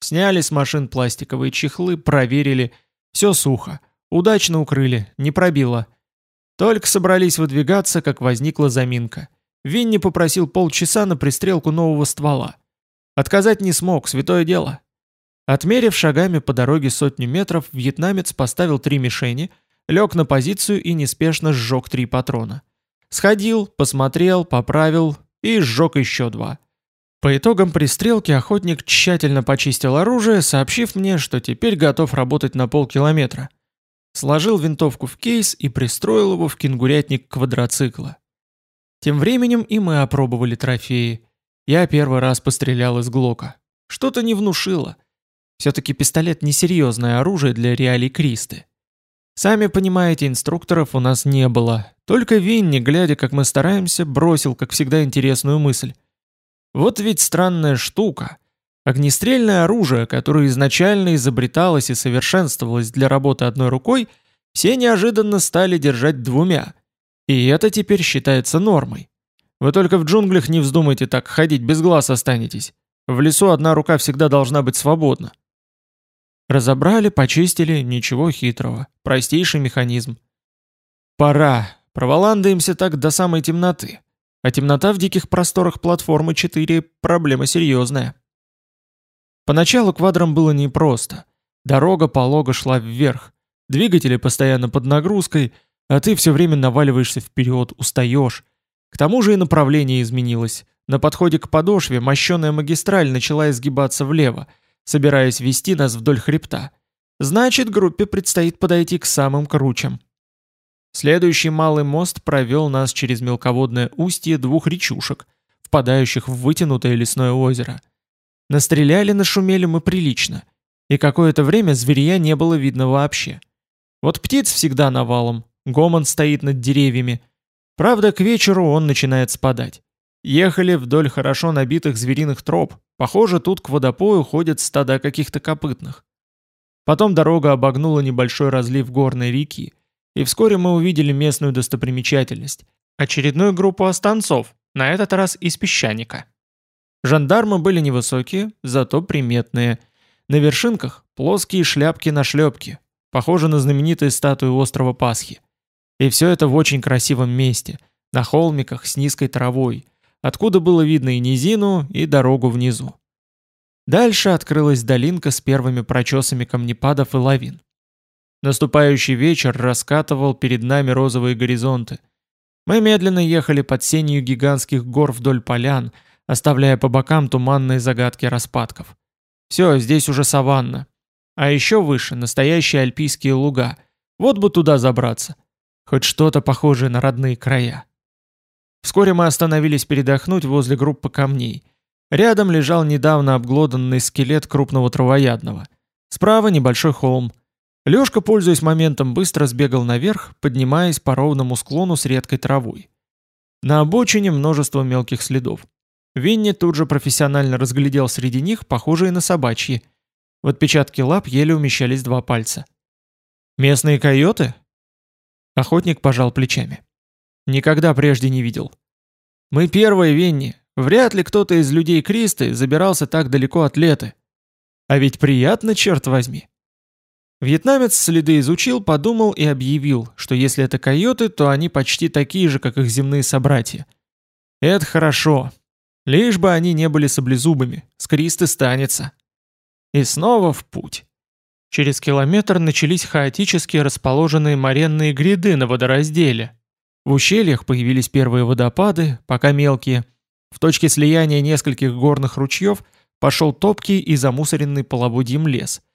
Сняли с машин пластиковые чехлы, проверили. Все сухо. Удачно укрыли, не пробило. Только собрались выдвигаться, как возникла заминка. Винни попросил полчаса на пристрелку нового ствола. Отказать не смог, святое дело. Отмерив шагами по дороге сотню метров, вьетнамец поставил три мишени, лег на позицию и неспешно сжег три патрона. Сходил, посмотрел, поправил и сжег еще два. По итогам пристрелки охотник тщательно почистил оружие, сообщив мне, что теперь готов работать на полкилометра. Сложил винтовку в кейс и пристроил его в кенгурятник квадроцикла. Тем временем и мы опробовали трофеи. Я первый раз пострелял из Глока. Что-то не внушило. Все-таки пистолет несерьезное оружие для реалий Кристы. Сами понимаете, инструкторов у нас не было. Только Винни, глядя, как мы стараемся, бросил, как всегда, интересную мысль. Вот ведь странная штука. Огнестрельное оружие, которое изначально изобреталось и совершенствовалось для работы одной рукой, все неожиданно стали держать двумя. И это теперь считается нормой. Вы только в джунглях не вздумайте так ходить, без глаз останетесь. В лесу одна рука всегда должна быть свободна. Разобрали, почистили, ничего хитрого. Простейший механизм. Пора. Проволандаемся так до самой темноты. А темнота в диких просторах платформы 4 – проблема серьезная. Поначалу квадрам было непросто. Дорога полого шла вверх. Двигатели постоянно под нагрузкой, а ты все время наваливаешься вперед, устаешь. К тому же и направление изменилось. На подходе к подошве мощеная магистраль начала изгибаться влево, собираясь вести нас вдоль хребта. Значит, группе предстоит подойти к самым кручам. Следующий малый мост провел нас через мелководное устье двух речушек, впадающих в вытянутое лесное озеро. Настреляли, нашумели мы прилично, и какое-то время зверя не было видно вообще. Вот птиц всегда навалом, гомон стоит над деревьями. Правда, к вечеру он начинает спадать. Ехали вдоль хорошо набитых звериных троп, похоже, тут к водопою ходят стада каких-то копытных. Потом дорога обогнула небольшой разлив горной реки, и вскоре мы увидели местную достопримечательность. Очередную группу останцов, на этот раз из песчаника. Жандармы были невысокие, зато приметные. На вершинках плоские шляпки на шлепке, похожи на знаменитые статуи острова Пасхи. И все это в очень красивом месте, на холмиках с низкой травой, откуда было видно и низину, и дорогу внизу. Дальше открылась долинка с первыми прочесами камнепадов и лавин. Наступающий вечер раскатывал перед нами розовые горизонты. Мы медленно ехали под сенью гигантских гор вдоль полян, оставляя по бокам туманные загадки распадков. Все, здесь уже саванна. А еще выше настоящие альпийские луга. Вот бы туда забраться. Хоть что-то похожее на родные края. Вскоре мы остановились передохнуть возле группы камней. Рядом лежал недавно обглоданный скелет крупного травоядного. Справа небольшой холм. Лёшка, пользуясь моментом, быстро сбегал наверх, поднимаясь по ровному склону с редкой травой. На обочине множество мелких следов. Винни тут же профессионально разглядел среди них похожие на собачьи. В отпечатке лап еле умещались два пальца. «Местные койоты?» Охотник пожал плечами. «Никогда прежде не видел». «Мы первые, Винни. Вряд ли кто-то из людей Кристы забирался так далеко от леты. А ведь приятно, черт возьми». Вьетнамец следы изучил, подумал и объявил, что если это койоты, то они почти такие же, как их земные собратья. Это хорошо. Лишь бы они не были саблезубыми, с Кристы станется. И снова в путь. Через километр начались хаотически расположенные моренные гряды на водоразделе. В ущельях появились первые водопады, пока мелкие. В точке слияния нескольких горных ручьев пошел топкий и замусоренный половодьем лес –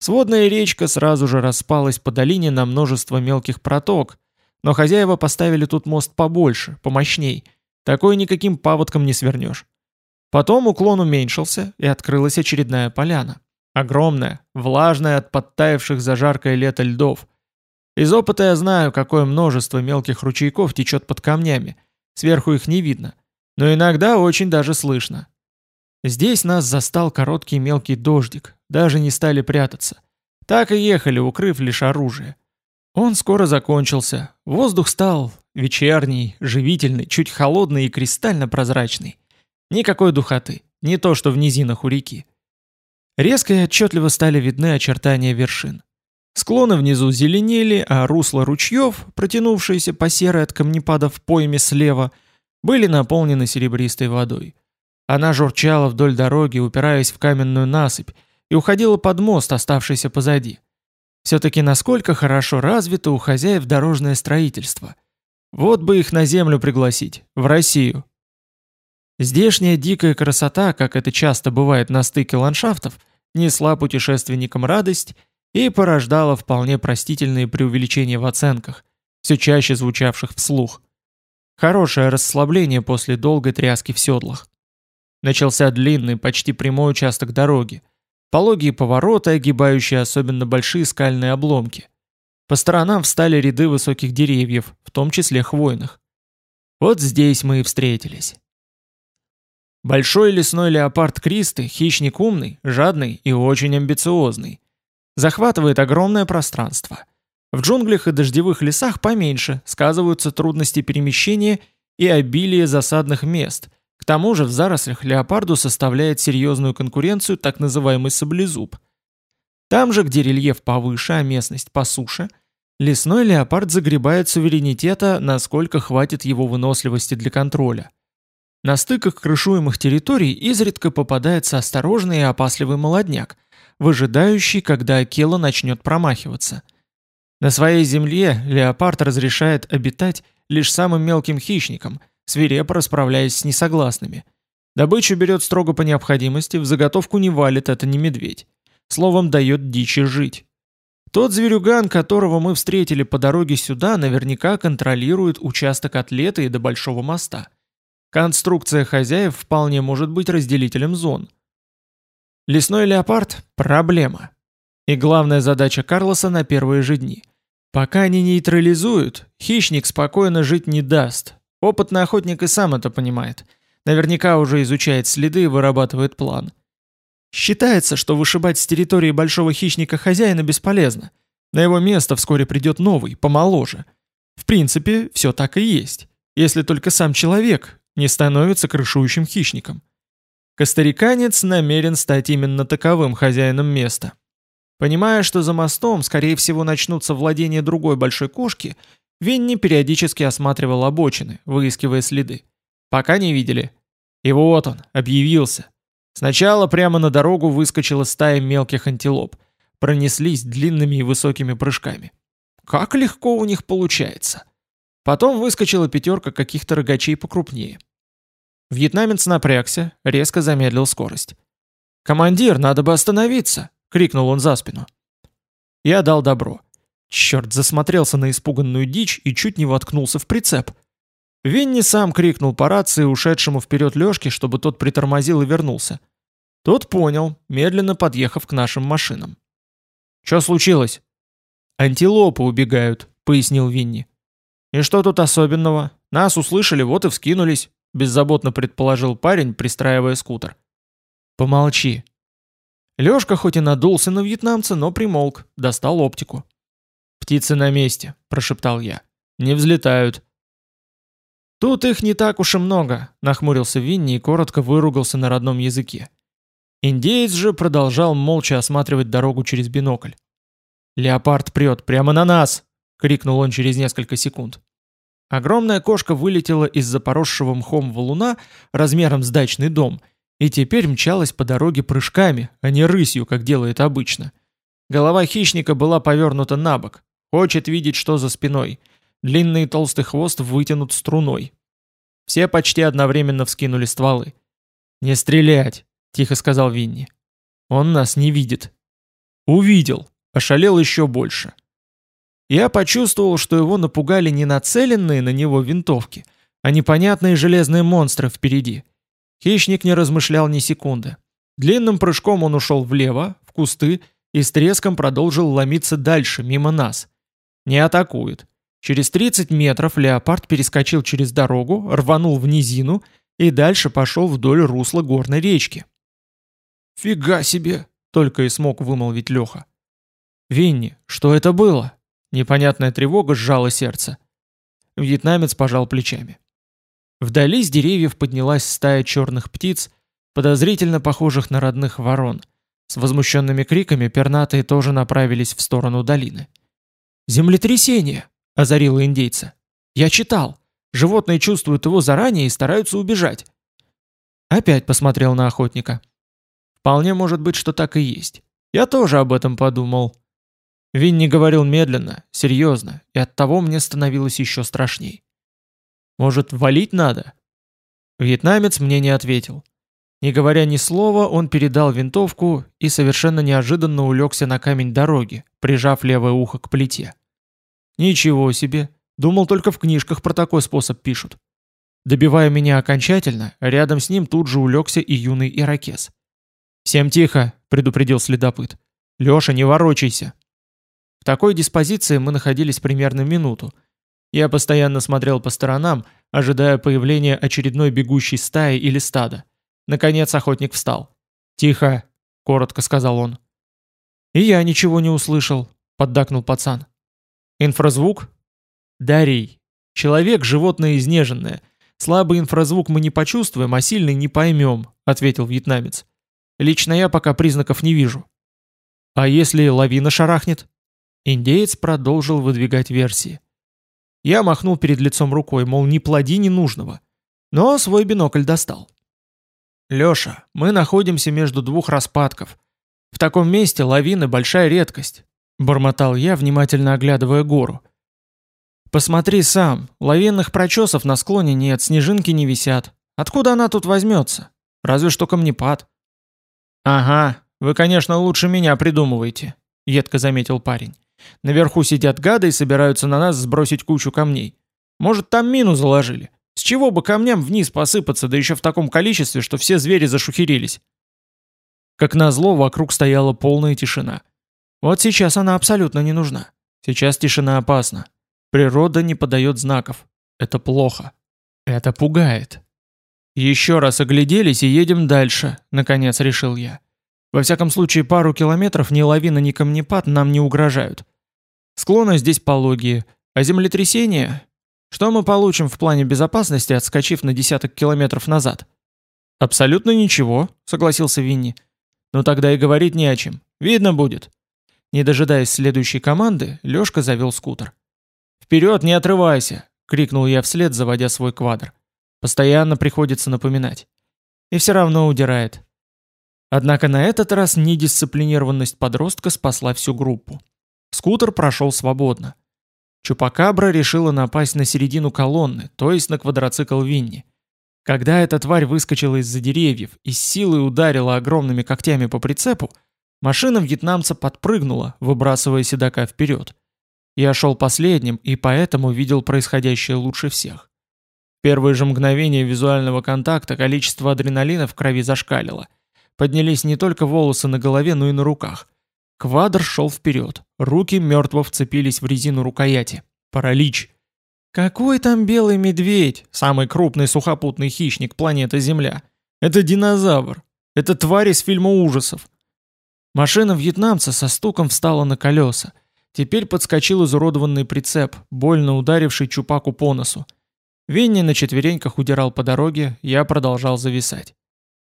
Сводная речка сразу же распалась по долине на множество мелких проток, но хозяева поставили тут мост побольше, помощней. Такой никаким паводком не свернешь. Потом уклон уменьшился, и открылась очередная поляна. Огромная, влажная от подтаявших за жаркое лето льдов. Из опыта я знаю, какое множество мелких ручейков течет под камнями. Сверху их не видно, но иногда очень даже слышно. Здесь нас застал короткий мелкий дождик, даже не стали прятаться. Так и ехали, укрыв лишь оружие. Он скоро закончился. Воздух стал вечерний, живительный, чуть холодный и кристально прозрачный. Никакой духоты, не то что в низинах у реки. Резко и отчетливо стали видны очертания вершин. Склоны внизу зеленели, а русла ручьев, протянувшиеся по серой от камнепада в пойме слева, были наполнены серебристой водой. Она журчала вдоль дороги, упираясь в каменную насыпь, и уходила под мост, оставшийся позади. Все-таки насколько хорошо развито у хозяев дорожное строительство. Вот бы их на землю пригласить, в Россию. Здешняя дикая красота, как это часто бывает на стыке ландшафтов, несла путешественникам радость и порождала вполне простительные преувеличения в оценках, все чаще звучавших вслух. Хорошее расслабление после долгой тряски в седлах. Начался длинный, почти прямой участок дороги. Пологие повороты, огибающие особенно большие скальные обломки. По сторонам встали ряды высоких деревьев, в том числе хвойных. Вот здесь мы и встретились. Большой лесной леопард Кристы, хищник умный, жадный и очень амбициозный. Захватывает огромное пространство. В джунглях и дождевых лесах поменьше, сказываются трудности перемещения и обилие засадных мест. К тому же в зарослях леопарду составляет серьезную конкуренцию так называемый саблезуб. Там же, где рельеф повыше, а местность по суше, лесной леопард загребает суверенитета, насколько хватит его выносливости для контроля. На стыках крышуемых территорий изредка попадается осторожный и опасливый молодняк, выжидающий, когда Акела начнет промахиваться. На своей земле леопард разрешает обитать лишь самым мелким хищникам, свирепо расправляясь с несогласными. Добычу берет строго по необходимости, в заготовку не валит, это не медведь. Словом, дает дичи жить. Тот зверюган, которого мы встретили по дороге сюда, наверняка контролирует участок от лета и до Большого моста. Конструкция хозяев вполне может быть разделителем зон. Лесной леопард – проблема. И главная задача Карлоса на первые же дни. Пока не нейтрализуют, хищник спокойно жить не даст. Опытный охотник и сам это понимает. Наверняка уже изучает следы и вырабатывает план. Считается, что вышибать с территории большого хищника хозяина бесполезно. На его место вскоре придет новый, помоложе. В принципе, все так и есть. Если только сам человек, не становится крышующим хищником. Костариканец намерен стать именно таковым хозяином места. Понимая, что за мостом, скорее всего, начнутся владения другой большой кошки, Винни периодически осматривал обочины, выискивая следы. Пока не видели. И вот он, объявился. Сначала прямо на дорогу выскочила стая мелких антилоп. Пронеслись длинными и высокими прыжками. Как легко у них получается. Потом выскочила пятерка каких-то рогачей покрупнее. Вьетнамец напрягся, резко замедлил скорость. «Командир, надо бы остановиться!» — крикнул он за спину. Я дал добро. Черт, засмотрелся на испуганную дичь и чуть не воткнулся в прицеп. Винни сам крикнул по рации ушедшему вперед Лешке, чтобы тот притормозил и вернулся. Тот понял, медленно подъехав к нашим машинам. «Что случилось?» «Антилопы убегают», — пояснил Винни. «И что тут особенного? Нас услышали, вот и вскинулись беззаботно предположил парень, пристраивая скутер. Помолчи. Лёшка хоть и надулся на вьетнамца, но примолк, достал оптику. «Птицы на месте», — прошептал я. «Не взлетают». «Тут их не так уж и много», — нахмурился Винни и коротко выругался на родном языке. Индеец же продолжал молча осматривать дорогу через бинокль. «Леопард прет прямо на нас!» — крикнул он через несколько секунд. Огромная кошка вылетела из запоросшего мхом валуна размером с дачный дом и теперь мчалась по дороге прыжками, а не рысью, как делает обычно. Голова хищника была повернута на бок. Хочет видеть, что за спиной. Длинный толстый хвост вытянут струной. Все почти одновременно вскинули стволы. «Не стрелять!» — тихо сказал Винни. «Он нас не видит». «Увидел!» — ошалел еще больше. Я почувствовал, что его напугали не нацеленные на него винтовки, а непонятные железные монстры впереди. Хищник не размышлял ни секунды. Длинным прыжком он ушел влево, в кусты, и с треском продолжил ломиться дальше, мимо нас. Не атакует. Через 30 метров леопард перескочил через дорогу, рванул в низину и дальше пошел вдоль русла горной речки. «Фига себе!» — только и смог вымолвить Леха. «Винни, что это было?» Непонятная тревога сжала сердце. Вьетнамец пожал плечами. Вдали с деревьев поднялась стая черных птиц, подозрительно похожих на родных ворон. С возмущенными криками пернатые тоже направились в сторону долины. «Землетрясение!» — озарило индейца. «Я читал. Животные чувствуют его заранее и стараются убежать». Опять посмотрел на охотника. «Вполне может быть, что так и есть. Я тоже об этом подумал». Винни говорил медленно, серьезно, и оттого мне становилось еще страшней. «Может, валить надо?» Вьетнамец мне не ответил. Не говоря ни слова, он передал винтовку и совершенно неожиданно улегся на камень дороги, прижав левое ухо к плите. Ничего себе, думал только в книжках про такой способ пишут. Добивая меня окончательно, рядом с ним тут же улегся и юный иракес. «Всем тихо», — предупредил следопыт. «Леша, не ворочайся». В такой диспозиции мы находились примерно минуту. Я постоянно смотрел по сторонам, ожидая появления очередной бегущей стаи или стада. Наконец охотник встал. «Тихо», — коротко сказал он. «И я ничего не услышал», — поддакнул пацан. «Инфразвук?» «Дарий. Человек — животное изнеженное. Слабый инфразвук мы не почувствуем, а сильный не поймем», — ответил вьетнамец. «Лично я пока признаков не вижу». «А если лавина шарахнет?» Индеец продолжил выдвигать версии. Я махнул перед лицом рукой, мол, не плоди ненужного. Но свой бинокль достал. «Леша, мы находимся между двух распадков. В таком месте лавины большая редкость», — бормотал я, внимательно оглядывая гору. «Посмотри сам, лавинных прочесов на склоне нет, снежинки не висят. Откуда она тут возьмется? Разве что камнепад». «Ага, вы, конечно, лучше меня придумываете», — едко заметил парень. «Наверху сидят гады и собираются на нас сбросить кучу камней. Может, там мину заложили? С чего бы камням вниз посыпаться, да еще в таком количестве, что все звери зашухерились? Как назло, вокруг стояла полная тишина. Вот сейчас она абсолютно не нужна. Сейчас тишина опасна. Природа не подает знаков. Это плохо. Это пугает. Еще раз огляделись и едем дальше, наконец решил я. Во всяком случае, пару километров ни лавина, ни камнепад нам не угрожают. Склоны здесь пологие, а землетрясение что мы получим в плане безопасности, отскочив на десяток километров назад? Абсолютно ничего, согласился Винни. Ну тогда и говорить не о чем. Видно будет. Не дожидаясь следующей команды, Лёшка завел скутер. «Вперед, не отрывайся!» — крикнул я вслед, заводя свой квадр. Постоянно приходится напоминать. И все равно удирает. Однако на этот раз недисциплинированность подростка спасла всю группу. Скутер прошел свободно. Чупакабра решила напасть на середину колонны, то есть на квадроцикл Винни. Когда эта тварь выскочила из-за деревьев и силой ударила огромными когтями по прицепу, машина вьетнамца подпрыгнула, выбрасывая седока вперед. Я шел последним и поэтому видел происходящее лучше всех. В первые же мгновения визуального контакта количество адреналина в крови зашкалило. Поднялись не только волосы на голове, но и на руках. Квадр шел вперед. Руки мертво вцепились в резину рукояти. Паралич. Какой там белый медведь, самый крупный сухопутный хищник планеты Земля? Это динозавр. Это тварь из фильма ужасов. Машина вьетнамца со стуком встала на колеса. Теперь подскочил изуродованный прицеп, больно ударивший Чупаку по носу. Винни на четвереньках удирал по дороге, я продолжал зависать.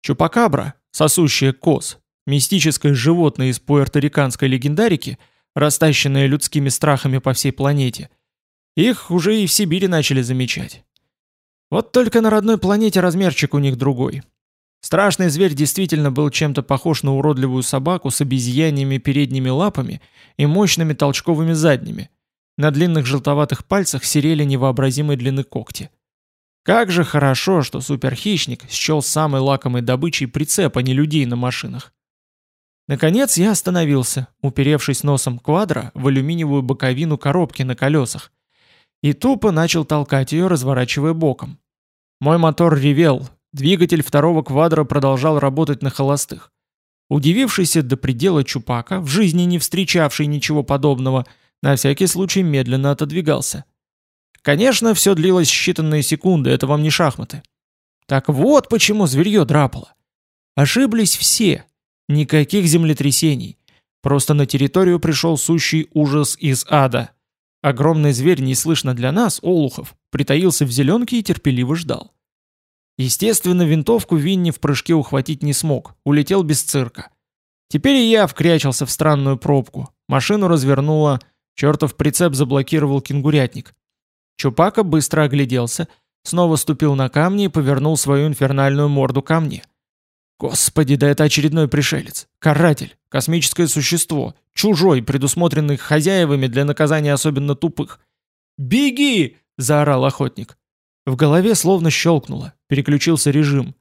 Чупакабра, сосущая коз, мистическое животное из пуэрториканской легендарики, растащенное людскими страхами по всей планете, их уже и в Сибири начали замечать. Вот только на родной планете размерчик у них другой. Страшный зверь действительно был чем-то похож на уродливую собаку с обезьяньями передними лапами и мощными толчковыми задними. На длинных желтоватых пальцах серели невообразимой длины когти. Как же хорошо, что суперхищник счел самой лакомой добычей прицеп, а не людей на машинах. Наконец я остановился, уперевшись носом квадра в алюминиевую боковину коробки на колесах, и тупо начал толкать ее, разворачивая боком. Мой мотор ревел, двигатель второго квадра продолжал работать на холостых. Удивившийся до предела Чупака, в жизни не встречавший ничего подобного, на всякий случай медленно отодвигался. Конечно, все длилось считанные секунды, это вам не шахматы. Так вот почему зверье драпало. Ошиблись все, Никаких землетрясений. Просто на территорию пришел сущий ужас из ада. Огромный зверь неслышно для нас, олухов, притаился в зеленке и терпеливо ждал. Естественно, винтовку Винни в прыжке ухватить не смог, улетел без цирка. Теперь и я вкрячился в странную пробку. Машину развернуло, чертов прицеп заблокировал кенгурятник. Чупака быстро огляделся, снова ступил на камни и повернул свою инфернальную морду ко мне. Господи, да это очередной пришелец. Каратель, космическое существо, чужой, предусмотренный хозяевами для наказания особенно тупых. «Беги!» – заорал охотник. В голове словно щелкнуло, переключился режим.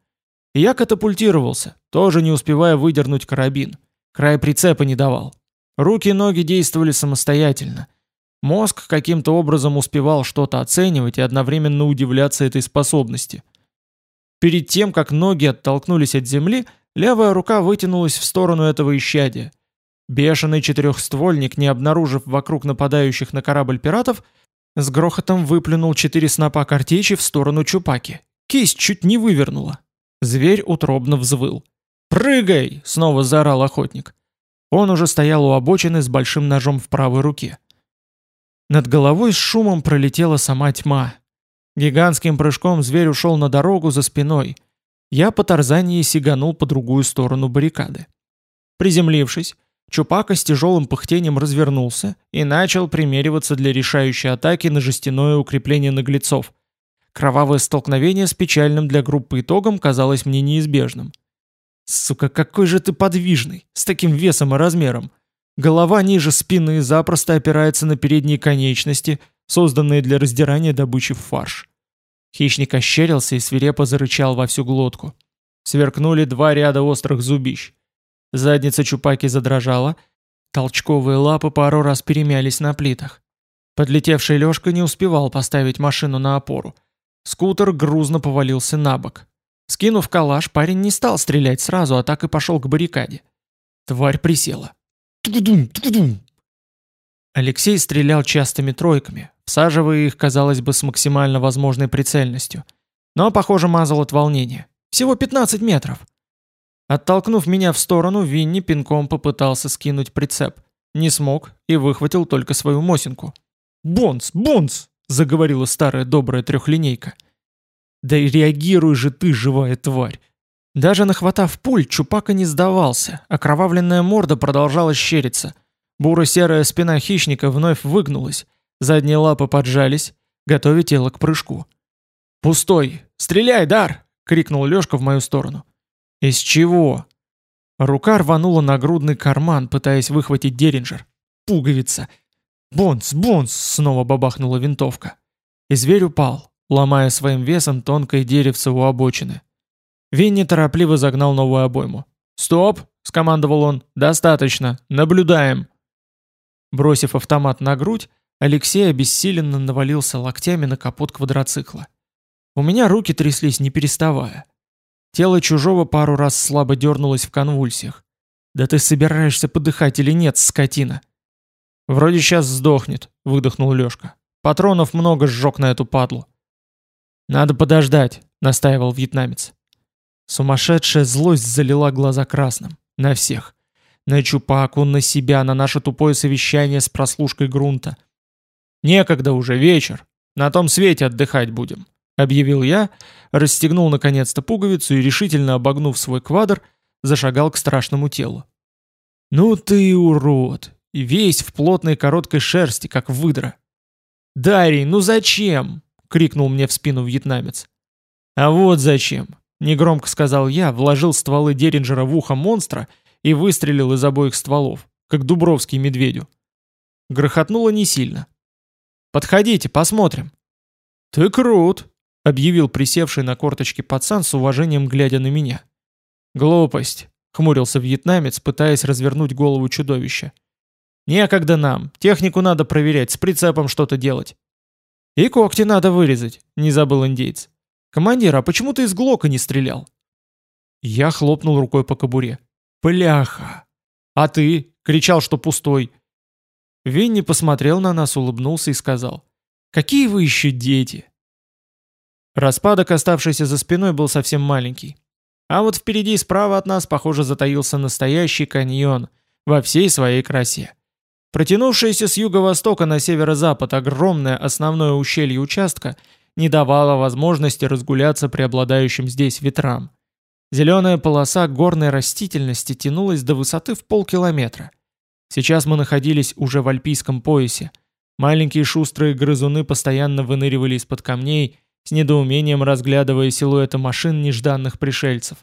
И я катапультировался, тоже не успевая выдернуть карабин. Край прицепа не давал. Руки и ноги действовали самостоятельно. Мозг каким-то образом успевал что-то оценивать и одновременно удивляться этой способности. Перед тем, как ноги оттолкнулись от земли, левая рука вытянулась в сторону этого исчадия. Бешеный четырехствольник, не обнаружив вокруг нападающих на корабль пиратов, с грохотом выплюнул четыре снопа картечи в сторону Чупаки. Кисть чуть не вывернула. Зверь утробно взвыл. «Прыгай!» — снова заорал охотник. Он уже стоял у обочины с большим ножом в правой руке. Над головой с шумом пролетела сама тьма. Гигантским прыжком зверь ушел на дорогу за спиной. Я по тарзании сиганул по другую сторону баррикады. Приземлившись, Чупака с тяжелым пыхтением развернулся и начал примериваться для решающей атаки на жестяное укрепление наглецов. Кровавое столкновение с печальным для группы итогом казалось мне неизбежным. «Сука, какой же ты подвижный, с таким весом и размером! Голова ниже спины запросто опирается на передние конечности, созданные для раздирания добычи в фарш». Хищник ощерился и свирепо зарычал во всю глотку. Сверкнули два ряда острых зубищ. Задница Чупаки задрожала, толчковые лапы пару раз перемялись на плитах. Подлетевший Лёшка не успевал поставить машину на опору. Скутер грузно повалился на бок. Скинув калаш, парень не стал стрелять сразу, а так и пошел к баррикаде. Тварь присела. Тудудум, тудудум. Алексей стрелял частыми тройками, всаживая их, казалось бы, с максимально возможной прицельностью. Но, похоже, мазал от волнения. Всего 15 метров. Оттолкнув меня в сторону, Винни пинком попытался скинуть прицеп. Не смог и выхватил только свою мосинку. «Бонс! Бонс!» — заговорила старая добрая трехлинейка. «Да и реагируй же ты, живая тварь!» Даже нахватав пуль, Чупака не сдавался, окровавленная морда продолжала щериться. Буро-серая спина хищника вновь выгнулась, задние лапы поджались, готовя тело к прыжку. «Пустой! Стреляй, Дар!» — крикнул Лёшка в мою сторону. «Из чего?» Рука рванула на грудный карман, пытаясь выхватить Деринджер. «Пуговица!» «Бонс! Бонс!» — снова бабахнула винтовка. И зверь упал, ломая своим весом тонкое деревце у обочины. Винни торопливо загнал новую обойму. «Стоп!» — скомандовал он. «Достаточно! Наблюдаем!» Бросив автомат на грудь, Алексей обессиленно навалился локтями на капот квадроцикла. У меня руки тряслись, не переставая. Тело чужого пару раз слабо дернулось в конвульсиях. «Да ты собираешься подыхать или нет, скотина?» «Вроде сейчас сдохнет», — выдохнул Лёшка. «Патронов много сжег на эту падлу». «Надо подождать», — настаивал вьетнамец. Сумасшедшая злость залила глаза красным. На всех. На Чупаку, на себя, на наше тупое совещание с прослушкой грунта. «Некогда уже, вечер. На том свете отдыхать будем объявил я, расстегнул наконец-то пуговицу и, решительно обогнув свой квадр, зашагал к страшному телу. «Ну ты урод! И весь в плотной короткой шерсти, как выдра!» «Дарий, ну зачем?» — крикнул мне в спину вьетнамец. «А вот зачем!» — негромко сказал я, вложил стволы Деринджера в ухо монстра и выстрелил из обоих стволов, как Дубровский медведю. Грохотнуло не сильно. «Подходите, посмотрим». «Ты крут!» Объявил присевший на корточки пацан с уважением глядя на меня. «Глупость», — хмурился вьетнамец, пытаясь развернуть голову чудовища. «Некогда нам, технику надо проверять, с прицепом что-то делать». «И когти надо вырезать», — не забыл индейец. «Командир, а почему ты из Глока не стрелял?» Я хлопнул рукой по кобуре. «Пляха!» «А ты?» — кричал, что пустой. Винни посмотрел на нас, улыбнулся и сказал. «Какие вы еще дети? Распадок, оставшийся за спиной, был совсем маленький. А вот впереди и справа от нас, похоже, затаился настоящий каньон во всей своей красе. Протянувшееся с юго-востока на северо-запад огромное основное ущелье участка не давало возможности разгуляться преобладающим здесь ветрам. Зеленая полоса горной растительности тянулась до высоты в полкилометра. Сейчас мы находились уже в альпийском поясе. Маленькие шустрые грызуны постоянно выныривали из-под камней с недоумением разглядывая силуэты машин нежданных пришельцев.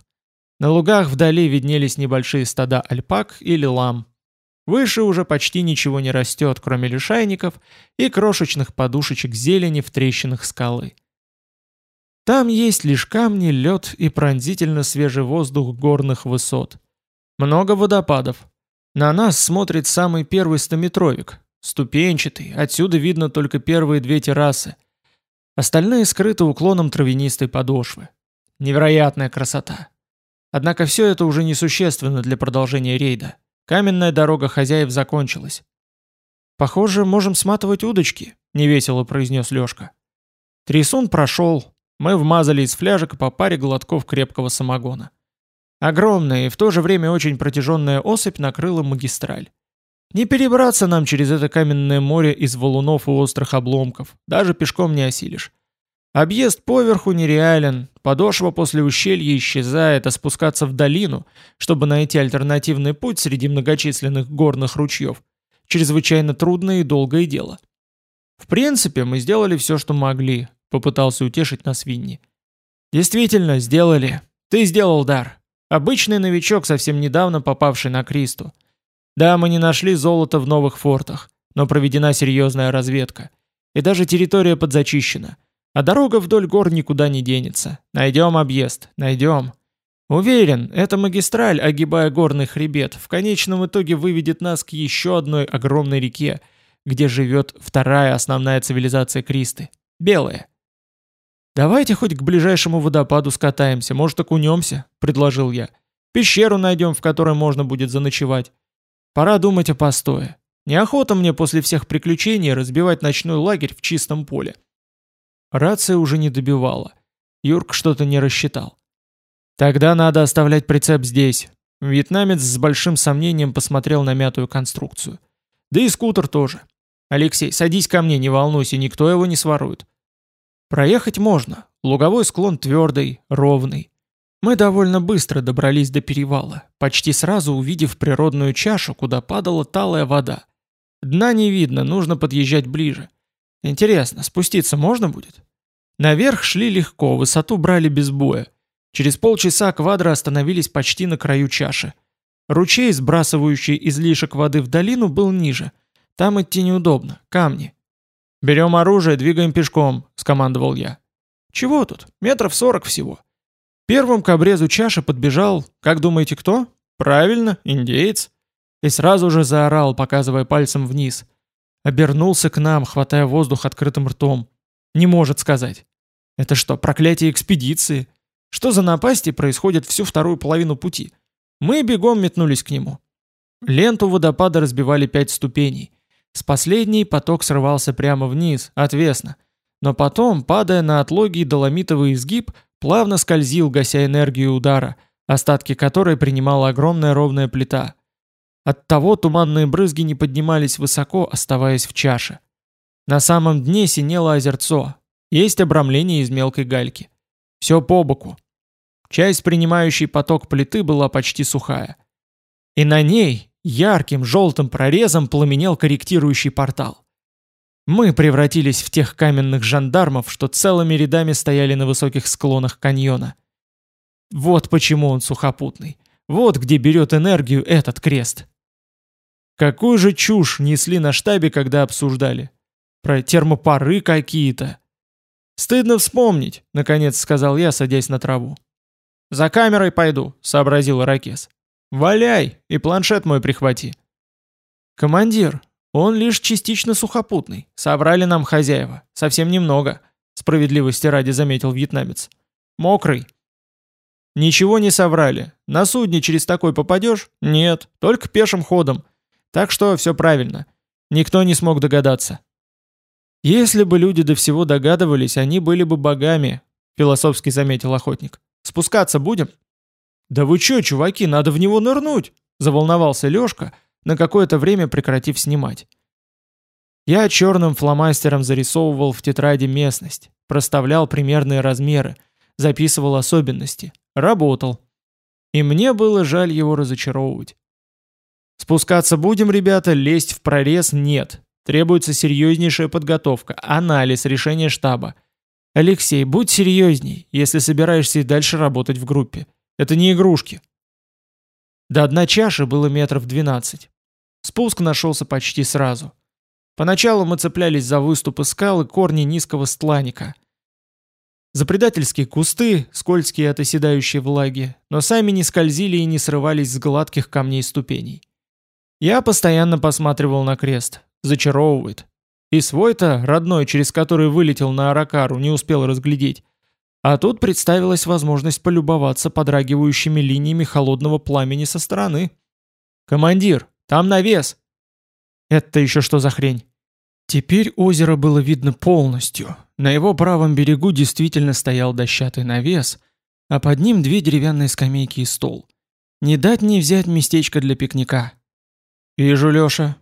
На лугах вдали виднелись небольшие стада альпак или лам. Выше уже почти ничего не растет, кроме лишайников и крошечных подушечек зелени в трещинах скалы. Там есть лишь камни, лед и пронзительно свежий воздух горных высот. Много водопадов. На нас смотрит самый первый стометровик, ступенчатый, отсюда видно только первые две террасы. Остальные скрыты уклоном травянистой подошвы. Невероятная красота. Однако все это уже несущественно для продолжения рейда. Каменная дорога хозяев закончилась. «Похоже, можем сматывать удочки», — невесело произнес Лешка. Трясун прошел. Мы вмазали из фляжек по паре глотков крепкого самогона. Огромная и в то же время очень протяженная особь накрыла магистраль. Не перебраться нам через это каменное море из валунов и острых обломков, даже пешком не осилишь. Объезд поверху нереален, подошва после ущелья исчезает, а спускаться в долину, чтобы найти альтернативный путь среди многочисленных горных ручьев, чрезвычайно трудное и долгое дело. В принципе, мы сделали все, что могли, попытался утешить нас Винни. Действительно, сделали. Ты сделал дар. Обычный новичок, совсем недавно попавший на Кристу. Да, мы не нашли золота в новых фортах, но проведена серьезная разведка. И даже территория подзачищена. А дорога вдоль гор никуда не денется. Найдем объезд, найдем. Уверен, эта магистраль, огибая горный хребет, в конечном итоге выведет нас к еще одной огромной реке, где живет вторая основная цивилизация Кристы – белая. «Давайте хоть к ближайшему водопаду скатаемся, может окунемся», – предложил я. «Пещеру найдем, в которой можно будет заночевать. Пора думать о постое. Неохота мне после всех приключений разбивать ночной лагерь в чистом поле. Рация уже не добивала. Юрк что-то не рассчитал. «Тогда надо оставлять прицеп здесь». Вьетнамец с большим сомнением посмотрел на мятую конструкцию. «Да и скутер тоже. Алексей, садись ко мне, не волнуйся, никто его не сворует». Проехать можно. Луговой склон твердый, ровный. Мы довольно быстро добрались до перевала, почти сразу увидев природную чашу, куда падала талая вода. Дна не видно, нужно подъезжать ближе. Интересно, спуститься можно будет? Наверх шли легко, высоту брали без боя. Через полчаса квадры остановились почти на краю чаши. Ручей, сбрасывающий излишек воды в долину, был ниже. Там идти неудобно, камни. «Берем оружие, двигаем пешком», — скомандовал я. «Чего тут? Метров сорок всего». Первым к обрезу чаши подбежал, как думаете, кто? Правильно, индеец. И сразу же заорал, показывая пальцем вниз. Обернулся к нам, хватая воздух открытым ртом. Не может сказать. Это что, проклятие экспедиции? Что за напасти происходит всю вторую половину пути? Мы бегом метнулись к нему. Ленту водопада разбивали пять ступеней. С последней поток срывался прямо вниз, отвесно. Но потом, падая на отлогий доломитовый изгиб, плавно скользил, гася энергию удара, остатки которой принимала огромная ровная плита. Оттого туманные брызги не поднимались высоко, оставаясь в чаше. На самом дне синело озерцо. Есть обрамление из мелкой гальки. Все по боку. Часть, принимающей поток плиты, была почти сухая. И на ней ярким желтым прорезом пламенел корректирующий портал. Мы превратились в тех каменных жандармов, что целыми рядами стояли на высоких склонах каньона. Вот почему он сухопутный. Вот где берет энергию этот крест. Какую же чушь несли на штабе, когда обсуждали? Про термопары какие-то. «Стыдно вспомнить», — наконец сказал я, садясь на траву. «За камерой пойду», — сообразил Иракес. «Валяй, и планшет мой прихвати». «Командир, он лишь частично сухопутный. Собрали нам хозяева. Совсем немного», — справедливости ради заметил вьетнамец. «Мокрый». «Ничего не соврали. На судне через такой попадешь? Нет, только пешим ходом. Так что все правильно. Никто не смог догадаться». «Если бы люди до всего догадывались, они были бы богами», — философски заметил охотник. «Спускаться будем?» «Да вы чё, чуваки, надо в него нырнуть!» — заволновался Лёшка, на какое-то время прекратив снимать. Я черным фломастером зарисовывал в тетради местность, проставлял примерные размеры, записывал особенности, работал. И мне было жаль его разочаровывать. Спускаться будем, ребята, лезть в прорез нет. Требуется серьезнейшая подготовка, анализ, решение штаба. Алексей, будь серьезней, если собираешься и дальше работать в группе. Это не игрушки. До дна чаши было метров 12. Спуск нашелся почти сразу. Поначалу мы цеплялись за выступы скал и корни низкого стланика. За предательские кусты, скользкие от оседающей влаги, но сами не скользили и не срывались с гладких камней ступеней. Я постоянно посматривал на крест. Зачаровывает. И свой-то, родной, через который вылетел на Аракару, не успел разглядеть. А тут представилась возможность полюбоваться подрагивающими линиями холодного пламени со стороны. «Командир, там навес!» «Это еще что за хрень?» Теперь озеро было видно полностью. На его правом берегу действительно стоял дощатый навес, а под ним две деревянные скамейки и стол. Не дать не взять местечко для пикника. «Вижу, Леша.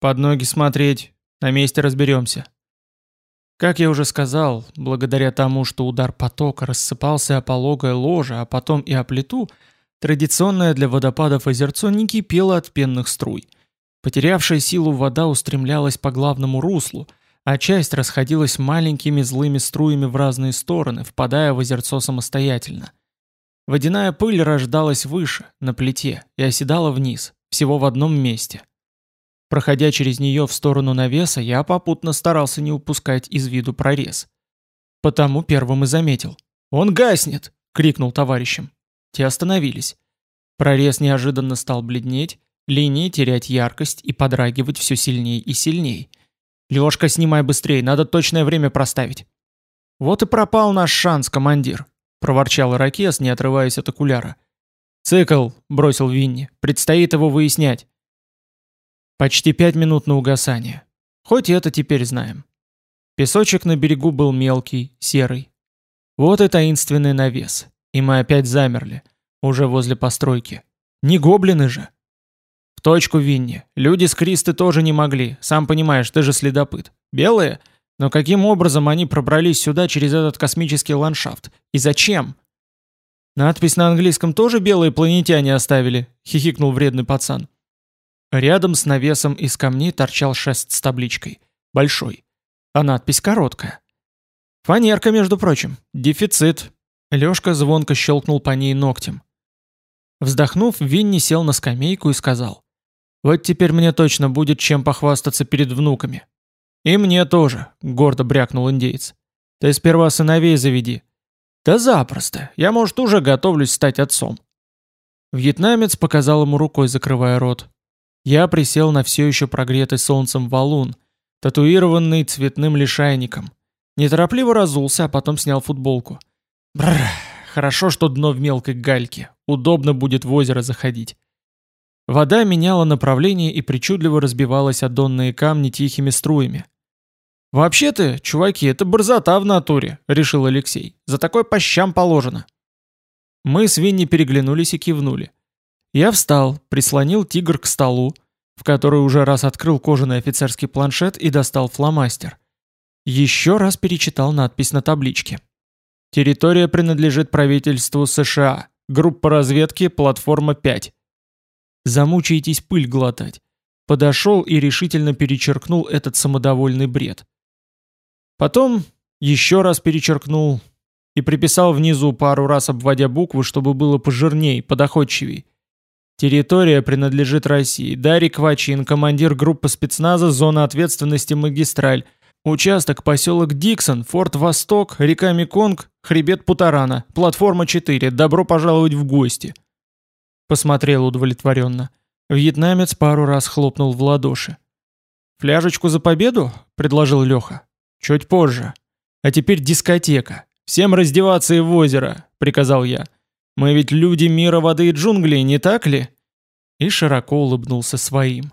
Под ноги смотреть. На месте разберемся». Как я уже сказал, благодаря тому, что удар потока рассыпался о пологое ложе, а потом и о плиту, традиционное для водопадов озерцо не кипело от пенных струй. Потерявшая силу вода устремлялась по главному руслу, а часть расходилась маленькими злыми струями в разные стороны, впадая в озерцо самостоятельно. Водяная пыль рождалась выше, на плите, и оседала вниз, всего в одном месте – Проходя через нее в сторону навеса, я попутно старался не упускать из виду прорез. Потому первым и заметил. «Он гаснет!» — крикнул товарищам. Те остановились. Прорез неожиданно стал бледнеть, линии терять яркость и подрагивать все сильнее и сильнее. «Лешка, снимай быстрее, надо точное время проставить». «Вот и пропал наш шанс, командир», — проворчал Иракес, не отрываясь от окуляра. «Цикл», — бросил Винни, — «предстоит его выяснять». Почти пять минут на угасание. Хоть и это теперь знаем. Песочек на берегу был мелкий, серый. Вот и таинственный навес. И мы опять замерли, уже возле постройки. Не гоблины же. В точку, Винни. Люди с Кристы тоже не могли. Сам понимаешь, ты же следопыт. Белые? Но каким образом они пробрались сюда через этот космический ландшафт? И зачем? Надпись на английском тоже белые планетяне оставили, хихикнул вредный пацан. Рядом с навесом из камней торчал шест с табличкой. Большой. А надпись короткая. Фанерка, между прочим. Дефицит. Лёшка звонко щелкнул по ней ногтем. Вздохнув, Винни сел на скамейку и сказал. «Вот теперь мне точно будет чем похвастаться перед внуками». «И мне тоже», — гордо брякнул индейец. «Ты сперва сыновей заведи». «Да запросто. Я, может, уже готовлюсь стать отцом». Вьетнамец показал ему рукой, закрывая рот. Я присел на все еще прогретый солнцем валун, татуированный цветным лишайником. Неторопливо разулся, а потом снял футболку. Бррр, хорошо, что дно в мелкой гальке. Удобно будет в озеро заходить. Вода меняла направление и причудливо разбивалась о донные камни тихими струями. «Вообще-то, чуваки, это борзота в натуре», — решил Алексей. «За такой по щам положено». Мы с Винни переглянулись и кивнули. Я встал, прислонил тигр к столу, в который уже раз открыл кожаный офицерский планшет и достал фломастер. Еще раз перечитал надпись на табличке. Территория принадлежит правительству США. Группа разведки, платформа 5. Замучаетесь пыль глотать. Подошел и решительно перечеркнул этот самодовольный бред. Потом еще раз перечеркнул и приписал внизу пару раз, обводя буквы, чтобы было пожирней, подоходчивей. Территория принадлежит России. Дарий Квачин, командир группы спецназа, зона ответственности «Магистраль». Участок поселок Диксон, форт Восток, река Меконг, хребет Путарана, платформа 4, добро пожаловать в гости. Посмотрел удовлетворенно. Вьетнамец пару раз хлопнул в ладоши. «Фляжечку за победу?» — предложил Леха. «Чуть позже. А теперь дискотека. Всем раздеваться и в озеро», — приказал я. Мы ведь люди мира воды и джунглей, не так ли?» И широко улыбнулся своим.